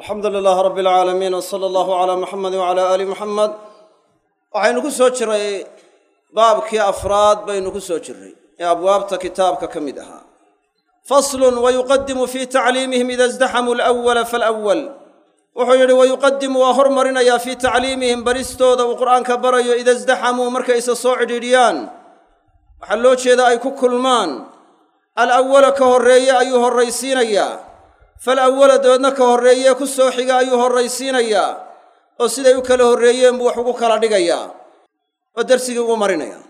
alxamdu lilaah rabbi alcaalamiin w sala allahu calaa muxamedi wacalaa aali muxamed waxaynu ku soo jiray baabkii afraad baynu ku soo jiray ee abwaabta kitaabka ka mid ahaa. Faslun wayuqadimu fii tacliimihim ida isdaxamuu alawala falawal wuxuu yidhi wayuqadimu waa hormarinayaa fii tacliimihim baristooda uu qur'aanka barayo ida isdaxamuu markay isa soo cidhiidhiyaan. Waxaa loo jeedaa ay ku kulmaan alawala ka horreeye ayuu horraysiinayaa falawala dabeedna ka horreeye ku soo xiga ayuu horraysiinayaa oo siday u kala horreeyeen buu wax ugu kala dhigayaa oo darsigii ugu marinayaa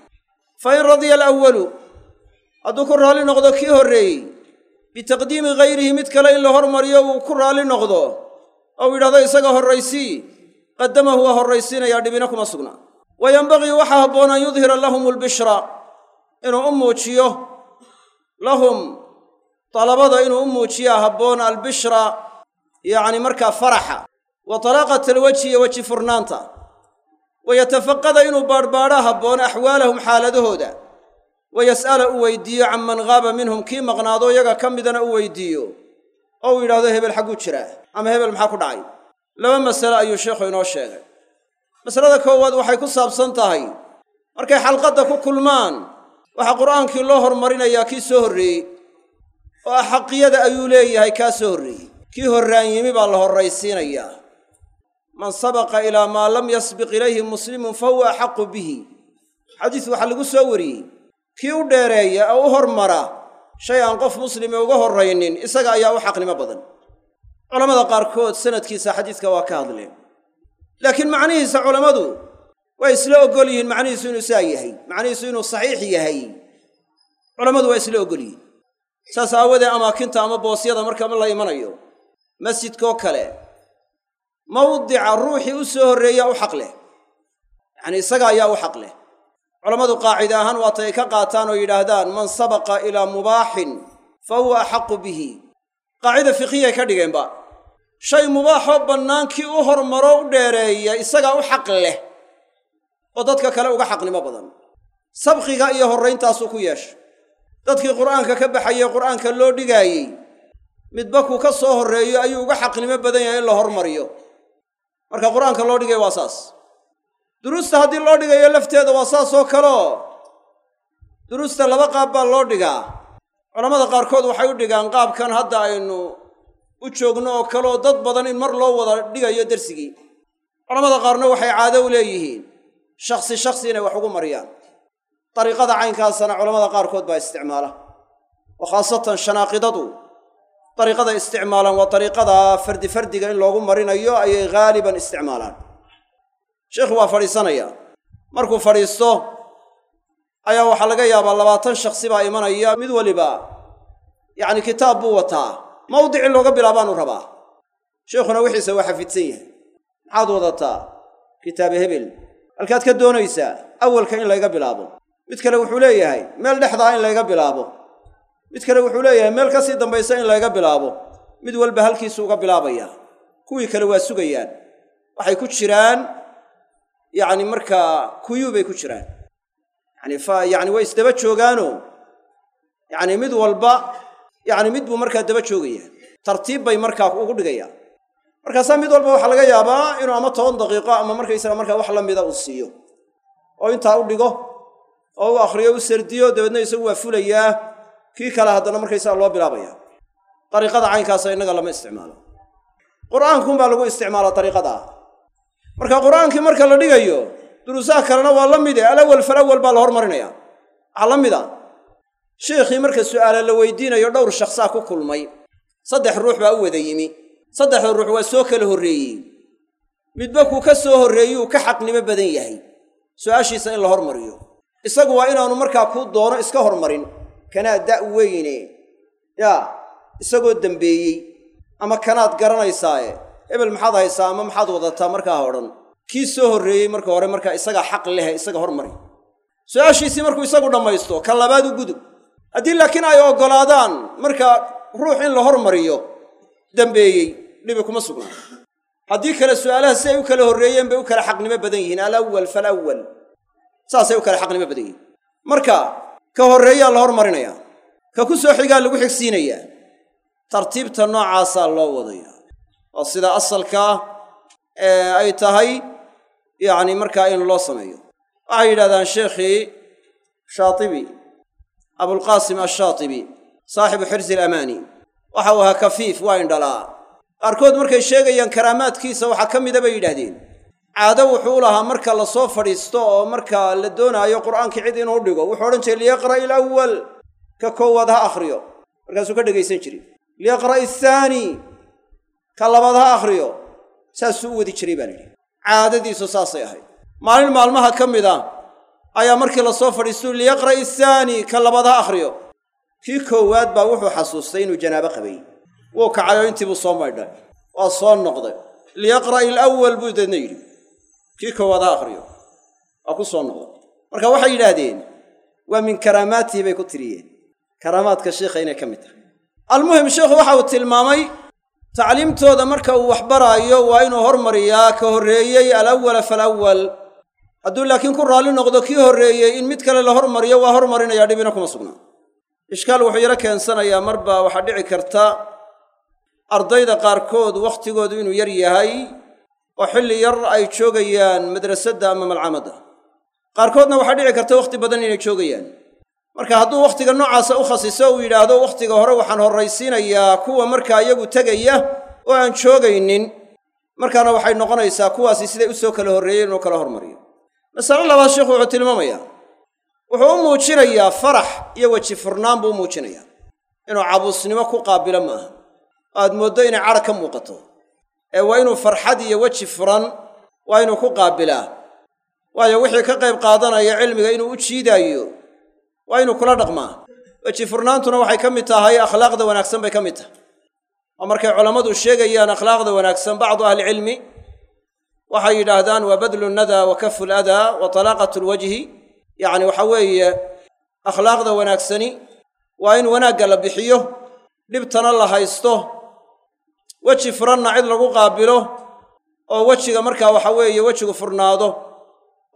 fa in radiya alawalu hadduu ku raalli noqdo kii horreeyey bitaqdiimi hayrihi mid kale in la hormariyo uu ku raalli noqdo ou yidhahdo isaga horraysii qaddamahu waa horraysiinayaa dhibina kuma sugna. Wa yenbagii waxaa habboon an yudhira lahum albishra inuu u muujiyo lahum dalabada inuu u muujiyaa habboon albishra yacni markaa faraxa wa talaaqata alwejhi iyo weji furnaanta wa yatafaqada inuu baadhbaadhaa habboon axwaalahum xaaladahooda wa yas'ala u weydiiyo can man haaba minhum kii maqnaado yaga ka midana u weydiiyo oo uu yidhahdo hebel xagguu jiraa ama hebel maxaa ku dhacay laba masale ayuu sheikhu inoo sheegay masalada koowaad waxay ku saabsan tahay markay xalqadda ku kulmaan waxaa qur'aankii loo hormarinayaa kii soo horreeyey oo axaqiyada ayuu leeyahay kaa soo horreeyey. Kii horraan yimi baa la horraysiinayaa man sabaqa ilaa maa lam yasbiq ilayhi muslimun fa huwa axaqu bihi. Xadiis waxaa lagu soo wariyey. Kii u dheereeya oo u hormara shay aan qof muslimi uga horraynin isaga ayaa u xaqnimo badan. Culammada qaarkood sanadkiisa xadiiska waa ka hadleen. Laakiin macnihiisa culammadu way isla oggol yihiin macnihiisu inuu saa yahay macnihiisu inuu saxiix yahay. Culammadu waa isla oggol yihiin saas aawadee amaakinta ama boosyada markama la imanayo. Masjidkoo kale mawdica ruuxii u soo horreeya u xaq leh. Yacanii isaga ayaa u xaq leh. Culammadu qaacide ahaan waatay ay ka qaataan oo yidhaahdaan man sabaqa ilaa mubaaxin fa huwa axaqu bihi. Qaacida fiqhiyay ka dhigeenba. Shay mubaaxoo bannaankii u hormaro u dheereeya isagaa u xaq leh oo dadka kale uga xaqnimo badan. Sabqiga iyo horrayntaasuu ku yeeshay dadkii qur'aanka ka baxayey qur'aanka loo dhigaayey midba kuu ka soo horreeyo ayuu uga xaqnimo badan yahay in la hormariyo. Marka qur'aanka loo dhigaya waa saas. Duruusta haddii loo dhigayo lafteeda waa saas oo kaleo duruusta laba qaab baa loo dhigaa. Culammada qaarkood waxay u dhigaan qaabkan hadda aynu u joogno oo kaleoo dad badan in mar loo wada dhigayo dersigii culammada qaarna waxay caado u leeyihiin shakhsi shakhsi inay wax ugu mariyaan dariiqada caynkaasana culammada qaarkood baa isticmaala oo khaasatan shanaaqidadu dariiqada isticmaalaan waa dariiqada fardi fardiga in loogu marinayo ayay haaliban isticmaalaan. Sheikhu waa fadhiisanayaa markuu fadhiisto ayaa waxaa laga yaabaa labaatan shakhsi baa imanaya mid waliba yacni kitaab buu wataa. Mawdici looga bilaabaanu rabaa. Sheikhuna wixiisa waa xafidsan yahay. Maxaad wadataa? Kitaaba hebel. Halkaad ka doonaysaa awalka in layga bilaabo mid kale wuxuu leeyahay meel dhexdaa in layga bilaabo. Mid kale wuxuu leeyahay meel ka sii dambaysa in layga bilaabo. Mid walba halkiisu uga bilaabayaa kuwii kale waa sugayaan. Waxay ku jiraan yacni markaa kuyuu bay ku jiraan. Yani fa yacni way isdaba joogaano. Yacni mid walba yacni mid buu markaa daba joogaya tartiib bay markaa ugu dhigayaan markaasaa mid walba waxaa laga yaabaa inuu ama toban daqiiqo ama markaysaga markaa wax la mida uu siiyo. Oo intaa u dhigo oo u akhriyo u sardiyo dabeedna isagu waa fulayaa. Kii kale haddana markaysaga loo bilaabaya dariiqada caynkaasa innaga lama isticmaalo. Qur'aankunbaa lagu isticmaala dariiqadaa marka qur'aankii marka la dhigayo duruusaha kalena waa la mide alawal falawal baa la hormarinaya. Waxaa la mid a sheikhii marka su'aala la weydiinayo dhowr shakhsaa ku kulmay. Saddex ruux baa u wada yimi. Saddexda ruux waa soo kala horreeyey. Midba kuu ka soo horreeyuu ka xaqnimo badan yahay. Su'aashiisa in la hormariyo isagu waa inaanu markaa kuu doono iska hormarin. Kanaa da' weyne? Yaa isagoo dembeeyey ama kanaad garanaysaaye hebel maxaad haysaa ama maxaad wadataa? Markaa odhan. Kii soo horreeyey marka hore markaa isagaa xaq lehe isaga hormari. Su'aashiisii markuu isagu dhammaysto ka labaad u gudub haddii laakiin ay oggolaadaan markaa ruux in la hormariyo dembeeyey dhibi kuma sugnaa haddii kale su'aalaha si ay u kala horreeyeen bay u kala xaqnimo badan yihiin. Alawal falawal saasay u kala xaqnimo badan yihiin marka ka horreeyaa la hormarinayaa ka ku soo xigaa lagu xigsiinayaa tartiibta noocaasaa loo wadayaa oo sida asalkaa ee ay tahay yacni markaa in loo sameeyo. Waxay yidhahdaan sheekhii shaatibi abulqaasim ashaatibi saaxibu xirsi alamaani. Waxa uu ahaa kafiif waa indhalaa. Qaarkood markay sheegayaan karaamaadkiisa waxaa ka mida bay yidhaahdeen caado wuxuu u lahaa marka la soo fadhiisto oo marka la doonaayo qur'aankii cid inuu dhigo wuxuu odhan jiray liyaqra' ilawal ka koowaad ha akhriyo. Markaasuu ka dhegaysan jiray. Liyaqra' athaani ka labaad ha akhriyo. Saasuu u wadi jiray baan idhi caadadiisu saasay ahayd. Maalin maalmaha ka mid a ayaa markii la soo fadhiistuu liyaqra' athaani ka labaad ha akhriyo. Kii koowaad baa wuxuu xasuustay inuu janaabo qabay. Wuu kacayoo intii buu soo maydhay. Waa soo noqday. Liyaqra' ilawal buu deedna yidhi kii koowaad ha akhriyo waa ku soo noqday marka waxay yidhaahdeen waa min karaamaatihi bay ku tiriyeen. Karaamaadka sheikha inay ka mid tahay. Almuhim sheikhu waxa uu tilmaamay tacliimtooda marka uu waxbaraayo waa inuu hormariyaa ka horreeyey alawala falawal hadduu laakiin ku raalli noqdo kii horreeyey in mid kale la hormariyo waa hormarinaya dhibina kuma sugnaa ishkaal wuxuu yaro keensanayaa marba waxaa dhici karta ardayda qaarkood wakhtigoodu inuu yar yahay oo xilli yar ay joogayaan madrasadda ama malcamadda qaarkoodna waxaa dhici karta wakhti badan inay joogayaan. Marka hadduu wakhtiga noocaasa u khasiso uu yidhaahdo wakhtiga hore waxaan horraysiinayaa kuwa markaa iyagu tegaya oo aan joogaynin. Markaana waxay noqonaysaa kuwaasi siday u soo kala horreeyeen inuu kala hormariyo. Masale labaad sheikhu wuxuu tilmaamayaa. Wuxuu u muujinayaa farax iyo weji furnaan buu u muujinayaa. Inuu cabuusnimo ku qaabilo maaha. Oo aad mooddo inay cadha ka muuqato ee waa inuu farxad iyo weji furan waa inuu ku qaabilaa waayo wixii ka qayb qaadanaya cilmiga inuu u jiidaayo waa inuu kula dhaqmaa weji furnaantuna waxay ka mid tahay akhlaaqda wanaagsan bay ka mid tahay. Oo markay culammadu sheegayaan akhlaaqda wanaagsan bacdu ahlicilmi waxay yidhaahdaan waa badlu nadaa wa kafu ladaa wa talaaqatu lwajhi yacni waxa weeye akhlaaqda wanaagsani waa in wanaagga la bixiyo dhibtana la haysto weji furanna cid lagu qaabilo oo wejiga markaa waxa weeye wejigu furnaado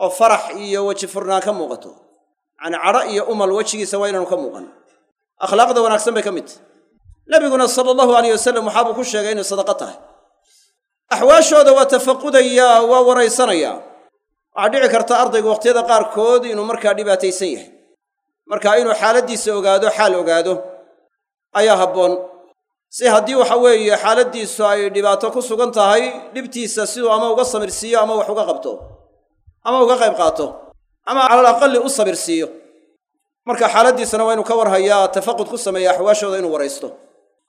oo farax iyo weji furnaan ka muuqato. Yacni cadho iyo umal wejigiisa waa inaanu ka muuqan. Akhlaaqda wanaagsan bay ka mid nebiguna sala allahu alayh wasalam waxaabuu ku sheegay inay sadaqo tahay. Axwaashooda waa tafaqudayaa waa waraysanayaa waxaa dhici karta ardaygu wakhtiyada qaarkood inuu markaa dhibaataysan yahay. Marka inuu xaaladdiisa ogaado xaal ogaado ayaa habboon si haddii waxa weeye xaaladdiisu ay dhibaato ku sugan tahay dhibtiisa siduu ama uga samirsiiyo ama wax uga qabto ama uga qayb qaato ama calal aqali u sabirsiiyo marka xaaladdiisana waa inuu ka warhayaa tafaqud ku sameeya axwaashooda inuu waraysto.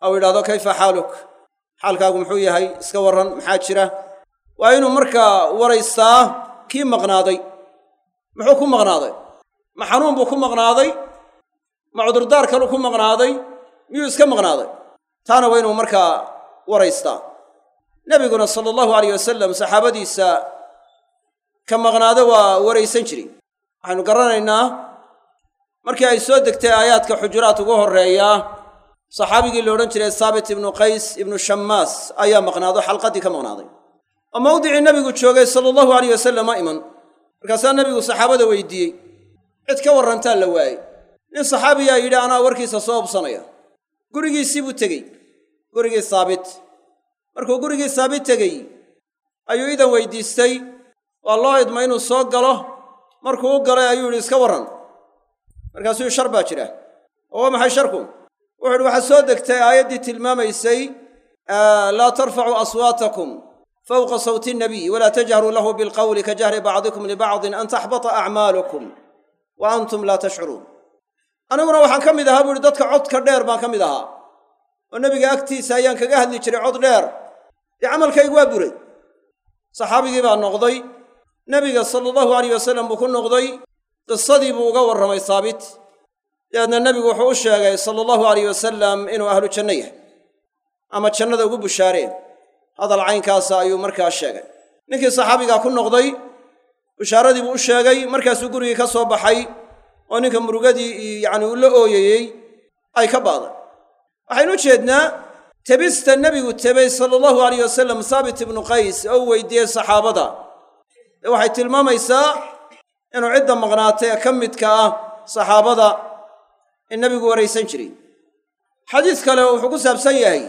Aw yidhahdo kayfa xaaluk? Xaalkaagu muxuu yahay iska warran maxaa jira? Waa inuu markaa waraystaa kii maqnaaday. Muxuu ku maqnaaday? Ma xanuun buu ku maqnaaday? Ma cudurdaar kaluu ku maqnaaday? Miyuu iska maqnaaday taana waa inuu markaa waraystaa. Nebiguna sala allahu alayh wasalam saxaabadiisa ka maqnaado waa waraysan jiray. Waxaynu garanaynaa markii ay soo degtay aayaadka xujuraat ugu horreeyaa saxaabigii la odhan jiray saabit ibnu qays ibnu shammaas ayaa maqnaado xalqaddii ka maqnaaday. Oo mawdicii nebigu joogay sala allahu alayh wasalam ma iman. Markaasaa nebigu saxaabada weydiiyey cid ka warrantaa la waayey. Nin saxaabiyaa yidhi anaa warkiisa soo hubsanaya gurigiisii buu tegey gurigii saabit. Markuu gurigii saabit tegey ayuu idan weydiistay waa loo idma inuu soo galo? Markuu u galay ayuu yidhi iska warran. Markaasuu shar baa jira. Oo waa maxay sharku? Wuxu uhi waxaa soo degtay aayaddii tilmaamaysay laa tarfacuu aswaatakum fawqa sawti nnabiy walaa tajharuu lahu bilqawli ka jahri bacdikum libacdin an taxbata acmaalukum wa antum laa tashcuruun. Aniguna waxaan ka mid ahaa buu ihi dadka codka dheer baan ka mid ahaa oo nebiga agtiisa ayaan kaga hadli jiray cod dheer. Dee camalkaygu waa buray. Saxaabigii baa noqday. Nebiga sala allahu alayh wasalam buu ku noqday. Qisadii buu uga warramay saabit. Dabeedna nebigu wuxuu u sheegay sala allahu alayh wasalam inuu ahlu janno yahay ama jannada ugu bushaareen. Hadal caynkaasa ayuu markaa sheegay. Ninkii saxaabigaa ku noqday bushaaradii buu u sheegay markaasuu gurigii ka soo baxay oo ninka murugadii yacni uu la ooyayey ay ka baaday waxaynu u jeednaa tebista nebigu tebay sala allahu alayh wasalam saabit ibnu qays oo u weydiiyey saxaabada. Ee waxay tilmaamaysaa inuu cidda maqnaatay ee ka midka ah saxaabada in nebigu waraysan jiray. Xadiis kale wuxuu ku saabsan yahay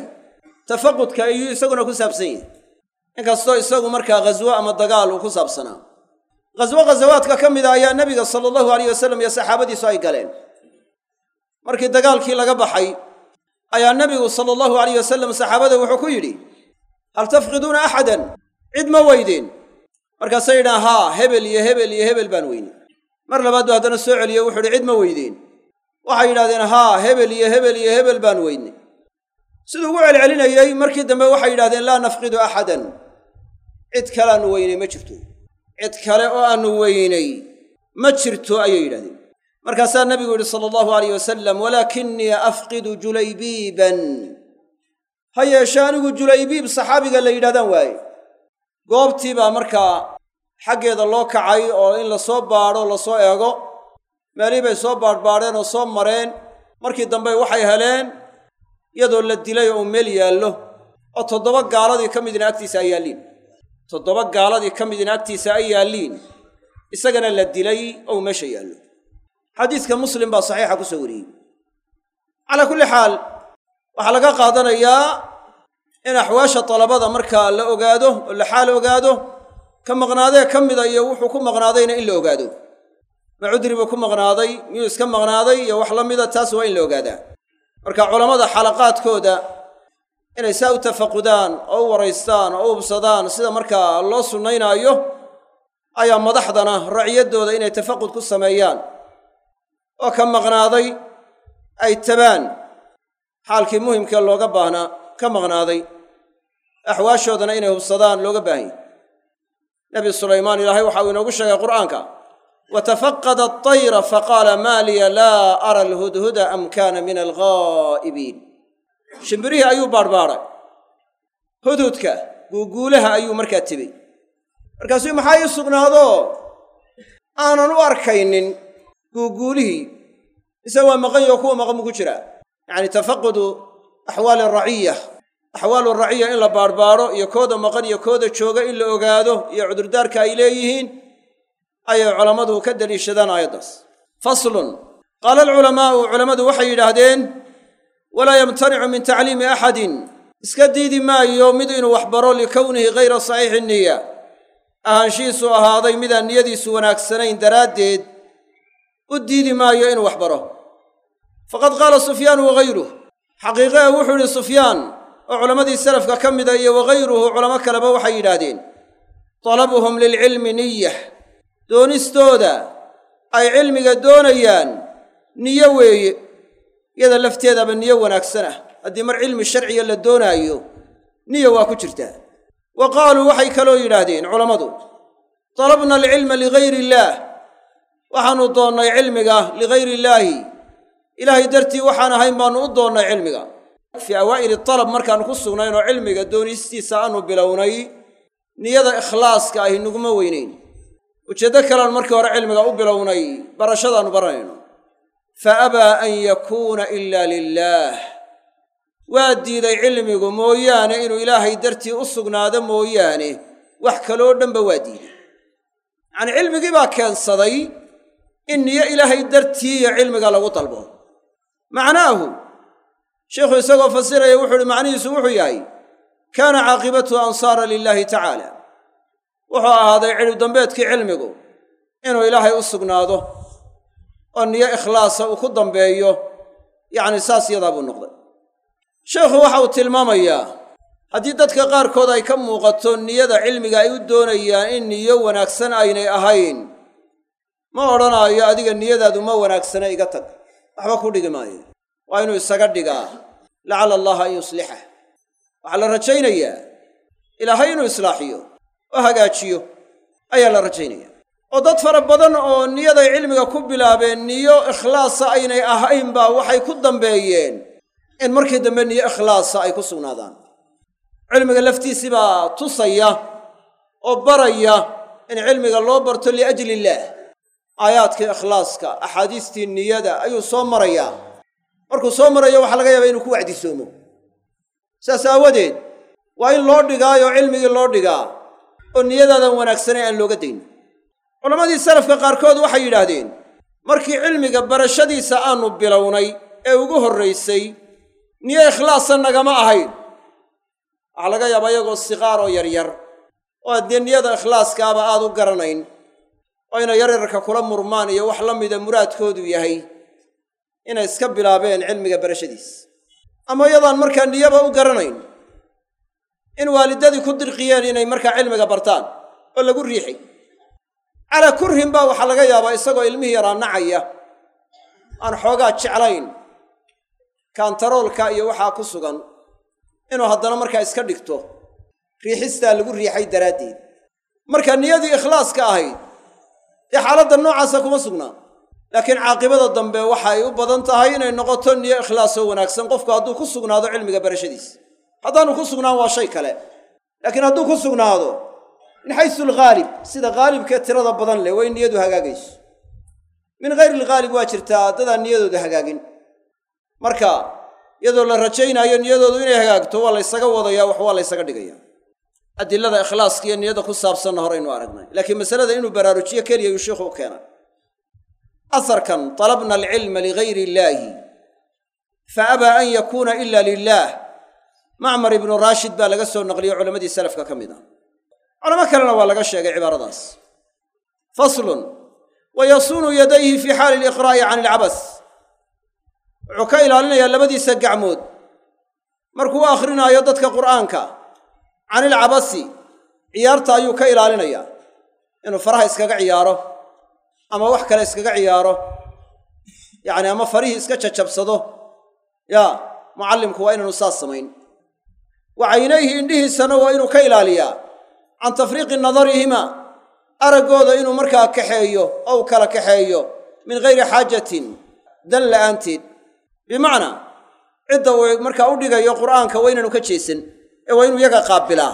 tafaqudka ayuu isaguna ku saabsan yahay. Inkastoo isagu markaa ghaswo ama dagaal uu ku saabsanaa. Ghaswo ghasawaadka ka mida ayaa nebiga sala allahu alayh wasalam iyo saxaabadiisu ay galeen. Markii dagaalkii laga baxay ayaa nebigu sala allahu alayh wasalam saxaabada wuxuu ku yidhi hal tafqiduuna axadan? Cid ma weydeen markaasay yidhahan haa hebel iyo hebel iyo hebel baan weyne mar labaad buu haddana soo celiyo wuxu uhi cid ma weydeen waxay yidhahdeen haa hebel iyo hebel iyo hebel baan weyne siduu ugu celcelinayey markii dambe waxay yidhahdeen laa nafqidu axadan. Cid kale aanu weynay ma jirto. Cid kale oo aanu weynay ma jirto ayay yidhahdeen markaasaa nebigu yidhi sala allahu alayh wasalam walaakinii afqidu julaybiiban. Ha yeeshe anigu julaybiib saxaabiga la yidhahdaan waaye. Goobtii baa markaa xaggeeda loo kacay oo in la soo baadho la soo eego meelihii bay soo baadhbaadheen oo soo mareen markii dambe waxay heleen iyadoo la dilay oo meel yaallo. Oo toddoba gaaladii ka midina agtiisa ay yaalliin. Toddoba gaaladii ka midina agtiisa ay yaalliin. Isagana la dilay ou meesha yaallo xadiiska muslim baa saxiixa ku soo wariyey. Calaa kulli xaal waxaa laga qaadanayaa in axwaasha dalabada markaa la ogaado oo la xaal ogaado ka maqnaadee ka mida iyo wuxuu ku maqnaadayna in la ogaado. Ma cudri buu ku maqnaaday miyuu iska maqnaaday iyo wax la mida taas waa in la ogaadaa. Marka culammada xalaqaadkooda inay saa u tafaqudaan oo u waraystaan oo u hubsadaan sida markaa loo sunnaynaayo ayaa madaxdana raciyaddooda inay tafaqud ku sameeyaan oo ka maqnaaday ay tabaan. Xaalkii muhimkee looga baahnaa ka maqnaaday. Axwaashoodana inay hubsadaan looga baahanya nebi sulaymaan ilaahay waxa uu inoogu sheegay qur'aanka watafaqada atayra faqaala maa liya laa ara alhudhuda am kaana min alghaa'ibiin shimbirihii ayuu baadhbaadhay hudhudka guuguulaha ayuu markaa tibay. Markaasuu maxaa ii sugnaadoo? Aanan u arkaynin guuguulihii. Isaga waa maqan yaho kuwa maqan ku jiraa. Yacni tafaqudu axwaali araciya axwaalu raciya in la baadhbaadho iyo kooda maqan iyo kooda jooga in la ogaado iyo cudurdaarka ay leeyihiin ayay culammadu ka deliishadaan aayaddaas. Faslun. Qaala alculamaa'u culammadu waxay yidhaahdeen walaa yamtanicu min tacliimi axadin. Iska diidi maayo mid inuu wax baro likownihi hayra saxiixi niya ahaanshihiisu ahaaday midaan niyadiisu wanaagsanayn daraaddeed u diidi maayo inuu wax baro faqad qaala sufyaanu wagayruh xaqiiqehe wuxuu yidhi sufyaan oo culammadii salafka ka mida iyo wagayruhu culamo kaleba waxay yidhaahdeen talabuhum lilcilmi niyah doonistooda ay cilmiga doonayaan niyo weeye iyada lafteedaba niyo wanaagsan ah haddii mar cilmi sharciga la doonaayo niyo waa ku jirtaa. Wa qaaluu waxay kaloo yidhaahdeen culammadu talabna alcilma ligayri illaah waxaannu doonnay cilmiga ligayri illaahi. Ilaahay dartii waxaan ahayn baannu u doonnay cilmiga. Fii awaa'ili talab markaannu ku sugnayn oo cilmiga doonistiisa aanu bilownay niyada ikhlaaska ahi nuguma weynayn ujeeddo kalean markii hore cilmiga u bilownay barashadaannu baranayno. Fa abaa an yakuuna ilaa lilaah waa diiday cilmigu mooyaane inuu ilaahay dartii u sugnaado mooyaane wax kaloo dhanba waa diiday. Yacanii cilmigii baa keensaday in niyo ilaahay dartiiyo cilmiga lagu dalbo. Macnaahu sheikhu isagoo fasiraya wuxuu uhi macnihiisu wuxuu yahay kaana caaqibatu ansaara lilaahi tacaala. Wuxuu ahaaday cidhib dambeedkii cilmigu inuu ilaahay u sugnaado oo niyo ikhlaasa uu ku dambeeyo yacni saas yadaa buu noqday. Sheikhu waxa uu tilmaamayaa haddii dadka qaarkood ay ka muuqato niyada cilmiga ay u doonayaan in niyo wanaagsan aynay ahayn ma odhanaayo adiga niyadaadu ma wanaagsana iga tag. Waxba ku dhigi maayo. Waa inuu isaga dhigaa. Lacala allaha an yuslixah waxaa la rajaynayaa. Ilaahay inuu islaaxiyo oo hagaajiyo. Ayaa la rajaynaya oo dad fara badan oo niyaday cilmiga ku bilaabeen niyo ikhlaasa aynay ahayn baa waxay ku dambeeyeen in markii dambe niyo ikhlaasa ay ku sugnaadaan. Cilmiga laftiisii baa tusaya oo baraya in cilmiga loo barto liajli illaah aayaadkii ikhlaaska axaadiistii niyada ayuu soo marayaa markuu soo marayo waxaa laga yaabaa inuu ku wacdisoomo. Saas aawadeed waa in loo dhigaayo cilmigii loo dhigaa oo niyadaadan wanaagsanay aan looga dayn culammadii salafka qaarkood waxay yidhaahdeen markii cilmiga barashadiisa aanu bilownay ee ugu horraysay niyo ikhlaasa nagama ahayn. Waxaa laga yaabaa iyagoo siqaar oo yaryar. Oo addee niyada ikhlaaskaaba aad u garanayn oo inay yaryarka kula murmaan iyo wax la mida muraadkoodu yahay inay iska bilaabeen cilmiga barashadiis. Ama iyadaan markaa niyaba u garanayn in waalidadii ku dirqiyeen inay markaa cilmiga bartaan oo lagu riixay. Calaa kurhin baa waxaa laga yaabaa isagoo ilmihii yaraa nacaya. Aan xoogaa jeclayn kaantaroolka iyo waxaa ku sugan inuu haddana markaa iska dhigto riixistaa lagu riixay daraaddeed. Marka niyadii ikhlaaska ahayd dee xaaladda noocaasa kuma sugnaa. Laakiin caaqibada dambe waxay u badan tahay inay noqoto niyo ikhlaasoo wanaagsan. Qofku hadduu ku sugnaado cilmiga barashadiisa. Haddaanu ku sugnaan waa shay kale. Laakiin hadduu ku sugnaado min xaysu alghaalib sida haalibkee tirada badan leh way niyadu hagaagayso. Min hayri alghaalib waa jirtaa dadaan niyadooda hagaagin. Marka iyadoo la rajaynaayo niyadoodu inay hagaagto waa laysaga wadayaa wax waa laysaga dhigaya adilada ikhlaaska iyo niyada ku saabsanna horaynu aragnay. Laakiin masalada inuu baraarujiyo keliya yuu sheikhu u keenay. Asarkan talabna alcilma ligayri illaahi fa abaa an yakuuna ila lilaah macmar ibnu raashid baa laga soo naqliyey culammadii salafka ka mid ah. Culamo kalena waa laga sheegay cibaaradaas. Faslun wa yasuunu yadayhi fii xaali liqraa'i can ilcabas wuxuu ka ilaalinayaa labadiisa gacmood. Markuu u akhrinaayo dadka qur'aanka can ilcabasi ciyaarta ayuu ka ilaalinayaa inuu faraha iskaga ciyaaro ama wax kale iskaga ciyaaro. Yacni ama farihii iska jajabsado. Yaa mucallimku waa inaanu saas samayn. Wa caynayhi indhihiisana waa inuu ka ilaaliyaa. Can tafriiqi nadarihima araggooda inuu markaa kaxeeyo oo u kala kaxeeyo min gayri xaajatin dan la'aanteed. Bimacnaa cidda uu markaa u dhigayo qur'aanka waa inaanu ka jeesan ee waa inuu yaga qaabilaa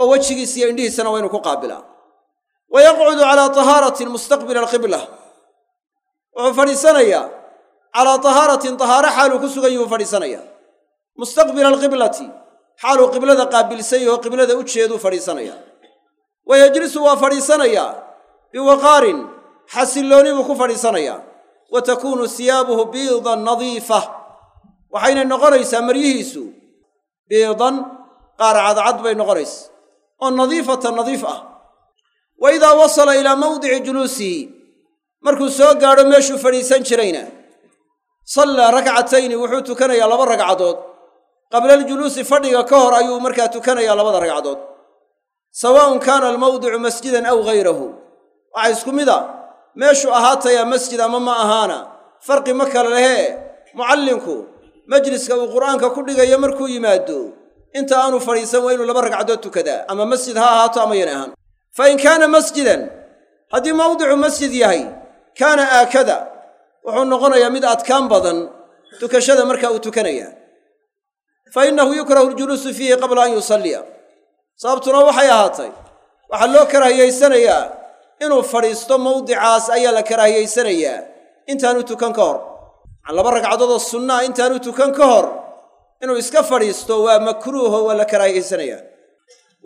oo wejigiisa iyo indhihiisana waa inuu ku qaabilaa wa yaqcudu calaa tahaaratin mustaqbila alqibla. Wuxuu fadhiisanayaa calaa tahaaratin tahaaro xaaluu ku sugan yuhuu fadhiisanayaa. Mustaqbila alqiblati xaaluu qiblada qaabilsan yaho qiblada u jeeduu fadhiisanayaa. Wa yejlisu waa fadhiisanayaa biwaqaarin xasillooni buu ku fadhiisanayaa. Wa takuunu siyaabuhu biidan nadiifa. Waxayna noqonaysaa maryihiisu biidan qaar cadcad bay noqonaysa oo nadiifatan nadiif ah. Wa idaa wasala ilaa mawdici juluusihi markuu soo gaadho meeshuu fadhiisan jirayna sallaa rakcatayni wuxuu tukanayaa laba ragcadood qabla aljuluusi fadhiga ka hor ayuu markaa tukanayaa labada ragcadood sawaa'un kaana almawdicu masjidan aw hayrahu waxaa isku mid a meeshuu ahaatayaa masjid ama ma ahaana. Farqi ma kale lehee mucallinku majliska uu qur'aanka ku dhigayo markuu yimaado inta aanu fadhiisan waa inuu laba ragcadood tukadaa ama masjid ha ahaato ama yan ahaan. Fa in kaana masjidan haddii mawdicu masjid yahay kaana aakada wuxuu noqonayaa mid adkaan badan tukashada marka uu tukanaya. Fa innahu yukrahu aljuluusu fiihi qabla an yusalliya. Sababtuna waxay ahaatay waxaa loo karaahiyaysanayaa inuu fadhiisto mawdicaas ayaa la karaahiyaysanayaa intaanu tukan ka hor laba ragcadoodoo sunnaa intaanu tukan ka hor inuu iska fadhiisto waa makruuho waa la karaahiyaysanayaa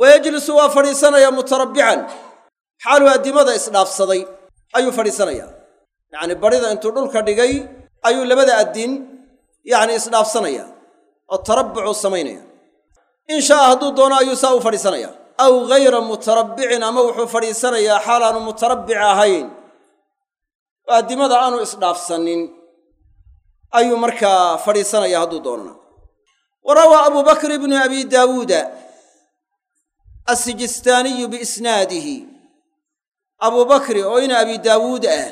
wa yejlisu waa fadhiisanayaa mutarabbican. Xaaluu addimada isdhaafsaday ayuu fadhiisanayaa yacni badhida intuu dhulka dhigay ayuu labada addin yacni isdhaafsanaya. Oo tarabbucuu samaynaya. In sha'a hadduu doono ayuu saa u fadhiisanayaa aw hayra mutarabbicin ama wuxuu fadhiisanayaa xaal aanu mutarabbic ahayn. Oo addimada aanu isdhaafsanin ayuu markaa fadhiisanaya hadduu doonana. Wa rawaa abuu bakr ibnu abi daawuuda asijistaaniyu biisnaadihi. Abuu bakri oo ina abi daawuud ah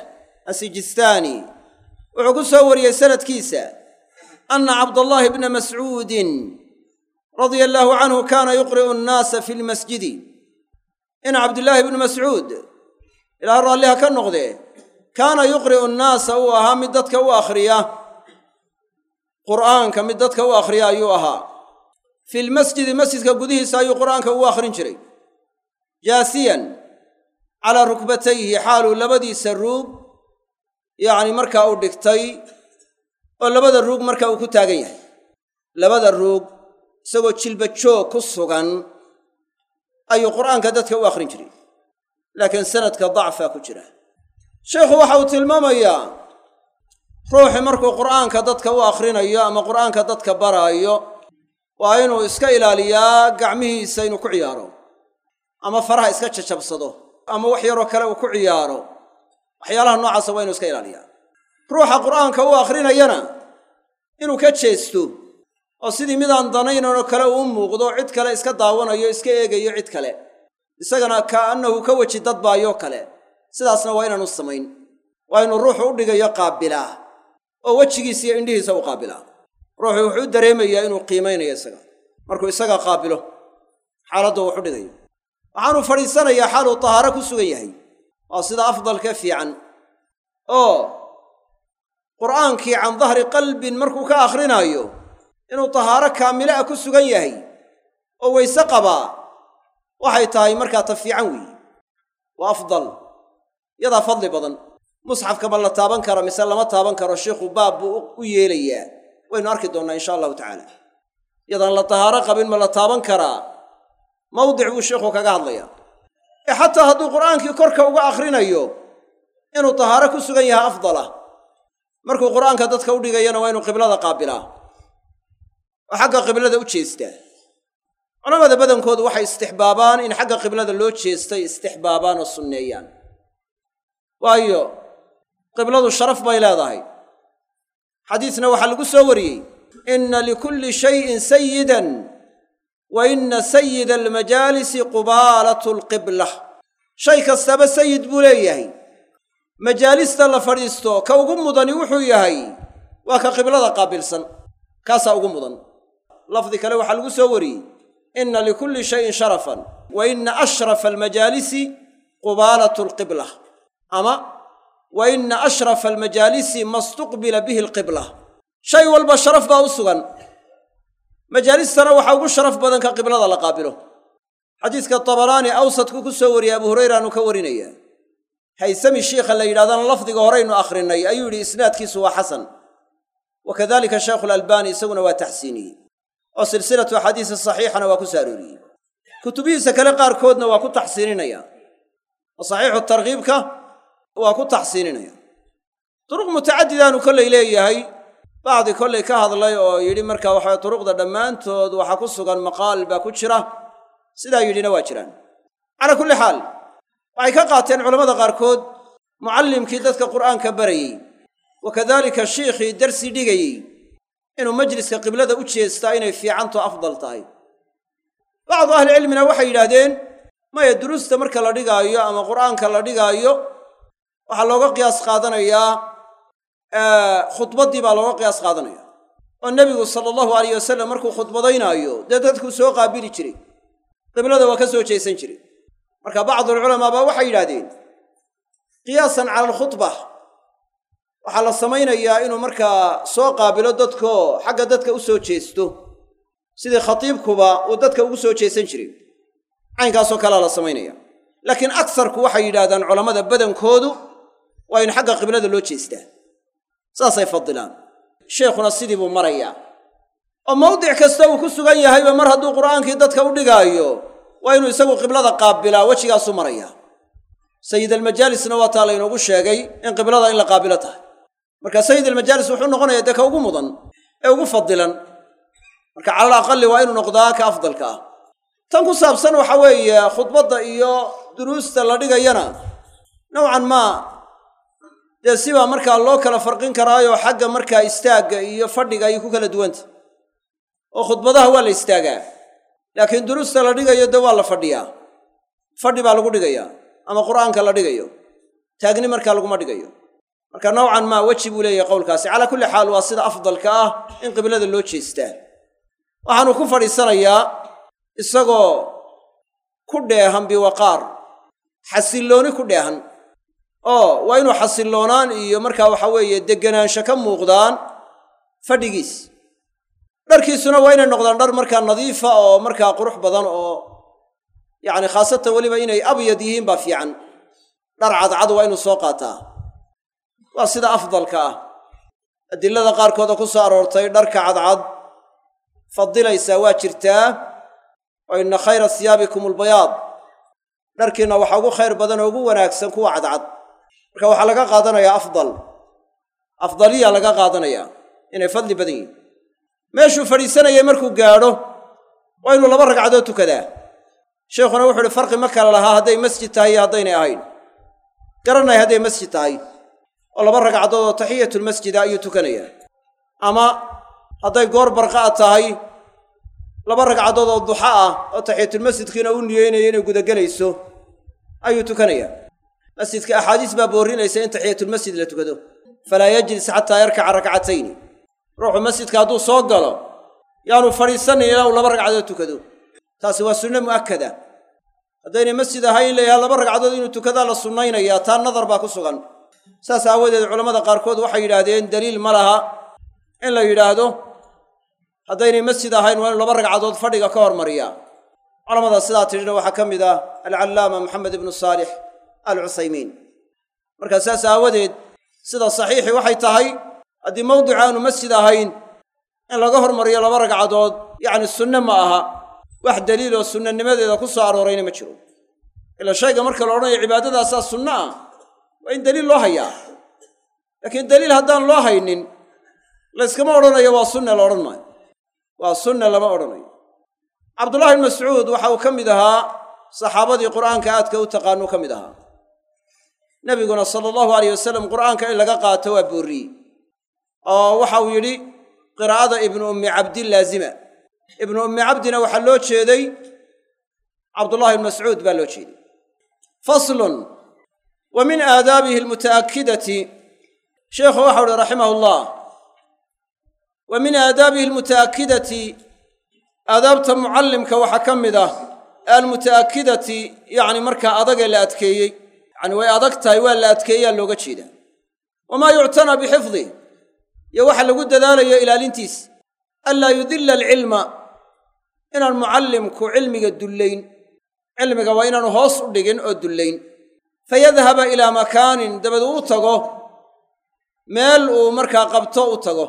asijistaani wuxuu ku soo wariyey sanadkiisa anna cabdallaahi bna mascuudin radia allaahu canhu kaana yuqri'u annaasa fi lmasjidi in cabdillaahi bnu mascuud ilaa raalliha ka noqdee kaana yuqri'u annaasa uu ahaa mid dadka u akhriya qur'aanka mid dadka u akhriya ayuu ahaa. Fi lmasjidi masjidka gudihiisa ayuu qur'aanka ugu akhrin jiray. Jaasiyan calaa rukbatayhi xaaluu labadiisa ruug yacni markaa uu dhigtay oo labada ruug markaa uu ku taagan yahay. Labada ruug isagoo jilba joog ku sugan ayuu qur'aanka dadka u akhrin jiray. Laakiin sanadka dacfaa ku jira. Sheikhu waxa uu tilmaamayaa ruuxi markuu qur'aanka dadka u akhrinayo ama qur'aanka dadka baraayo waa inuu iska ilaaliyaa gacmihiisa inuu ku ciyaaro ama faraha iska jajabsado ama wax yaroo kale uu ku ciyaaro. Waxyaalaha noocaasa waa inuu iska ilaaliyaa. Ruuxa qur'aanka u akhrinayana inuu ka jeesto oo sidii midaan danaynanoo kale uu muuqdo cid kale iska daawanayo iska eegayo cid kale. Isagana ka'annahu ka weji dadbaayoo kale. Sidaasna waa inaanu samayn. Waa inuu ruuxu u dhigayo qaabilaa oo wejigiisa iyo indhihiisa u qaabilaa ruuxu wuxuu dareemayaa inuu qiimaynayo isaga. Markuu isaga qaabilo xaaladdu wuxu dhigayo waxaanuu fadhiisanayaa xaaluu tahaaro ku sugan yahay. Waa sida afdalka fiican. Oo qur'aankii can dahri qalbin markuu ka akhrinaayo inuu tahaaro kaamile ah ku sugan yahay oo wayse qabaa waxay tahay markaa ta fiican weeye waa afdal yadaa fadli badan musxafka ma la taaban kara mise lama taaban karo sheikhu baab buu u yeelayaa. Waynu arki doonnaa insha allahu tacaala. Yadaan la tahaaro qabin ma la taaban karaa? Mawdic buu sheikhu kaga hadlayaa. Ee xataa hadduu qur'aankii korka uga akhrinayo inuu tahaaro ku sugan yahay afdalah markuu qur'aanka dadka u dhigayana waa inuu qiblada qaabilaa. Oo xagga qiblada u jeestaa. Culamada badankoodu waxay istixbaabaan in xagga qiblada loo jeestay istixbaabaan oo sunneeyaan. Waayo qibladu sharaf bay leedahay. Xadiisna waxaa lagu soo wariyey inna likulli shayin sayidan wa inna sayida almajaalisi qubaalatu alqibla shay kastaba sayid buu leeyahay. Majaalista la fadhiisto ka ugu mudani wuxuu yahay waa ka qiblada qaabilsan kaasaa ugu mudan. Lafdi kale waxaa lagu soo wariyey inna likulli shayin sharafan wa inna ashrafa almajaalisi qubaalatu alqibla ama wa inna ashrafa almajaalisi mastuqbila bihi alqibla. Shay walba sharaf baa u sugan. Majaalistana waxaa ugu sharaf badan ka qiblada la qaabilo. Xadiiska tabaraani awsadku ku soo wariyey abu hurayraanu ka warinayaa haysami shiikha la yidhahdana lafdiga horaynu akhrinay ayuu yidhi isnaadkiisu waa xasan. Wa kadalika shaykhu lalbaani isaguna waa taxsiiniyey oo silsilatu axaadiisi saxiixana waa ku soo arooriyey kutubihiisa kale qaarkoodna waa ku taxsiininaya. Oo saxiixu tarkiibka waa ku taxsiininaya. Duruq mutacadidaanu kollay leeyahay bacdi kollay ka hadlay oo yidhi marka waxa duruqda dhammaantood waxaa ku sugan maqaal baa ku jira. Sidaa yidhina waa jiraan. Calaa kulli xaal waxay ka qaateen culammada qaarkood mucallimkii dadka qur'aanka barayey wa kadaalika shiikhii darsi dhigayey inuu majliska qiblada u jeestaa inay fiicanto afdal tahay. Bacdu ahlicilmina waxay yidhaahdeen maya duruusta marka la dhigaayo ama qur'aanka la dhigaayo waxaa looga qiyaas qaadanayaa khudbaddii baa looga qiyaas qaadanaya. Oo nebigu sala allahu alayh wasalam markuu khudbadaynaayo dee dadkuu soo qaabili jiray. Qiblada waa ka soo jeesan jiray. Marka bacdulculamaa baa waxay yidhahdeen qiyaasan cala alkhudba waxaa la samaynayaa inuu markaa soo qaabilo dadkoo xagga dadka u soo jeesto. Sidii khatiibkuba uu dadka ugu soo jeesan jiray. Caynkaasoo kalea la samaynaya laakiin agsarku waxay yidhaahdaan culammada badankoodu waa in xagga qiblada loo jeestaa. Saasay fadilaan sheikhuna sidii buu marayaa. Oo mawdic kasta uu ku sugan yahayba mar hadduu qur'aankii dadka u dhigaayo waa inuu isagu qiblada qaabilaa wejigaasuu marayaa. Sayid almajaalisna waa taa laynoogu sheegay in qiblada in la qaabilo tahay. Marka sayid almajaalis wuxuu noqonayaa dee ka ugu mudan ee ugu fadilan marka calal aqali waa inuu noqdaa ka afdalka ah. Tan ku saabsan waxa weeye khudbadda iyo duruusta la dhigayana nowcan maa dee sibaa markaa loo kala farqin karaayo xagga markaa istaagga iyo fadhiga ayay ku kala duwanta. Oo khudbadaha waa la istaagaa. Laakiin duruusta la dhigayo dee waa la fadhiyaa. Fadhi baa lagu dhigayaa ama qur'aanka la dhigayo. Taagni markaa laguma dhigayo. Marka nowcan maa weji buu leeyahay qowlkaasi. Calaa kulli xaal waa sida afdalka ah in qiblada loo jeestaa. Waxaanu ku fadhiisanayaa isagoo ku dheehan biwaqaar. Xasillooni ku dheehan oo waa inuu xasilloonaan iyo markaa waxa weeye degganaansho ka muuqdaan fadhigiis. Dharkiisuna waa inay noqdaan dhar markaa nadiifa oo markaa qurux badan oo yacni khaasatan weliba inay abyad yihiin baa fiican. Dhar cadcad waa inuu soo qaataa. Waa sida afdalka ah. Adilada qaarkooda ku soo aroortay dharka cadcad fadilaysaa waa jirtaa. Oo inna khayra siyaabikum albayaad dharkiinna waxaa ugu khayr badan oo ugu wanaagsan kuwa cadcad marka waxaa laga qaadanayaa afdal. Afdaliya laga qaadanayaa. Inay fadli badan yihiin. Meeshuu fadhiisanayay markuu gaadho waa inuu laba ragcadood tukadaa. Sheikhuna wuxu uhi farqi ma kale lahaa hadday masjid tahay iyo haddaynay ahayn. Garanay hadday masjid tahay. Oo laba ragcadood oo taxiyatulmasjida ayuu tukanayaa. Ama hadday goor barqa'a tahay laba ragcadood oo duxa ah oo taxiyatulmasjidkiina u niyeynaya inay gudagelayso ayuu tukanayaa masjidka axaadiis baa boorrinaysa in taxiyatulmasjid la tukado falaa yajlis xataa yarkaca rakcatayni. Ruuxu masjidka hadduu soo galo yaanu fadhiisanin ilaa uu laba ragcadood tukado. Taasi waa sunno mu'akkada. Haddaynay masjid ahayn leeyahay laba ragcadood inuu tukadaa la sunnaynayaa taa nadar baa ku sugan. Saas aawadeed culammada qaarkood waxay yidhaahdeen daliil ma laha in la yidhaahdo. Haddaynay masjid ahayn waa inu laba ragcadood fadhiga ka hormariyaa culamada sidaa tidhina waxaa ka mid ah alcallaama maxamed ibnu saalix al cuthaymiin markaa saas aawadeed sida saxiixii waxay tahay haddii mawdic aanu masjid ahayn in laga hormariyo laba ragcadood yacni sunne ma aha wax daliiloo sunnanimadeeda ku soo aroorayna ma jiro. Ila shayga marka la odhanayo cibaadadaasaa sunno ah waa in daliil loo hayaa. Laakiin daliil haddaan loo haynin layskama odhanayo waa sunne la odhan maayo. Waa sunne lama odhanayo. Cabdullahi bn mascuud waxa uu ka mid ahaa saxaabadii qur'aanka aadka u taqaanuu ka mid ahaa nebiguna sala allahu alayh wasalam qur'aanka in laga qaato waa boorriyey oo waxa uu yidhi qiraa'ada ibnu ummi cabdin laazima. Ibnu ummi cabdina waxaa loo jeeday cabdullahi bn mascuud baa loo jeeday. Faslun wa min aadaabihi almuta'akkidati. Sheikhu waxau uhi raximahu llah wa min aadaabihi almuta'akkidati. Aadaabta mucallimka waxaa ka mid ah almuta'akkidati yacni markaa adagee la adkeeyey yacni way adag tahay waa la adkeeyaa looga jeedaa. Wamaa yuctanaa bixifdih iyo waxa lagu dadaalayo ilaalintiis. Anlaa yudilla alcilma inaan mucallimku cilmiga dullayn. Cilmiga waa inaanu hoos u dhigin oo dullayn. Fayadhaba ilaa makaanin dabad uu tago. Meel uu markaa qabto u tago.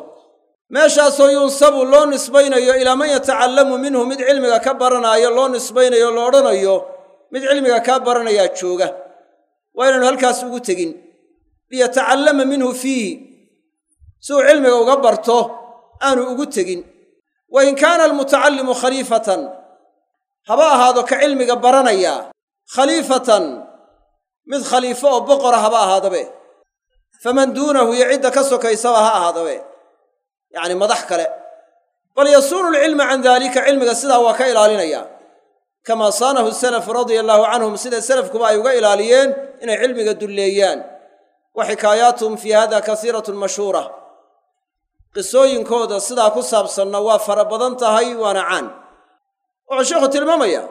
Meeshaasoo yunsabu loo nisbaynayo ilaa man yatacallamu minhu mid cilmiga ka baranaayo loo nisbaynayo lo odhanayo mid cilmiga kaa baranayaa jooga waa inaanu halkaas ugu tegin. Liyatacallama minhu fiihi. Si uu cilmiga uga barto aanu ugu tegin. Wa in kaana almutacallimu khaliifatan. Haba ahaado ka cilmiga baranaya. Khaliifatan. Mid khaliifo oo boqora haba ahaadabe. Faman duunahu iyo cidda ka sokaysaba ha ahaadabe. Yacni madax kale. Bal yasuunu alcilma can daalika cilmiga sidaa waa ka ilaalinaya kamaa saanahu salafu radia allaahu canhum sida selafkuba ay uga ilaaliyeen inay cilmiga dulleeyaan wa xikaayaatuhum fii hada kasiiratun mashhuura qisooyinkooda sidaa ku saabsanna waa fara badan tahay waana caan wuxuu sheikhu tilmaamaya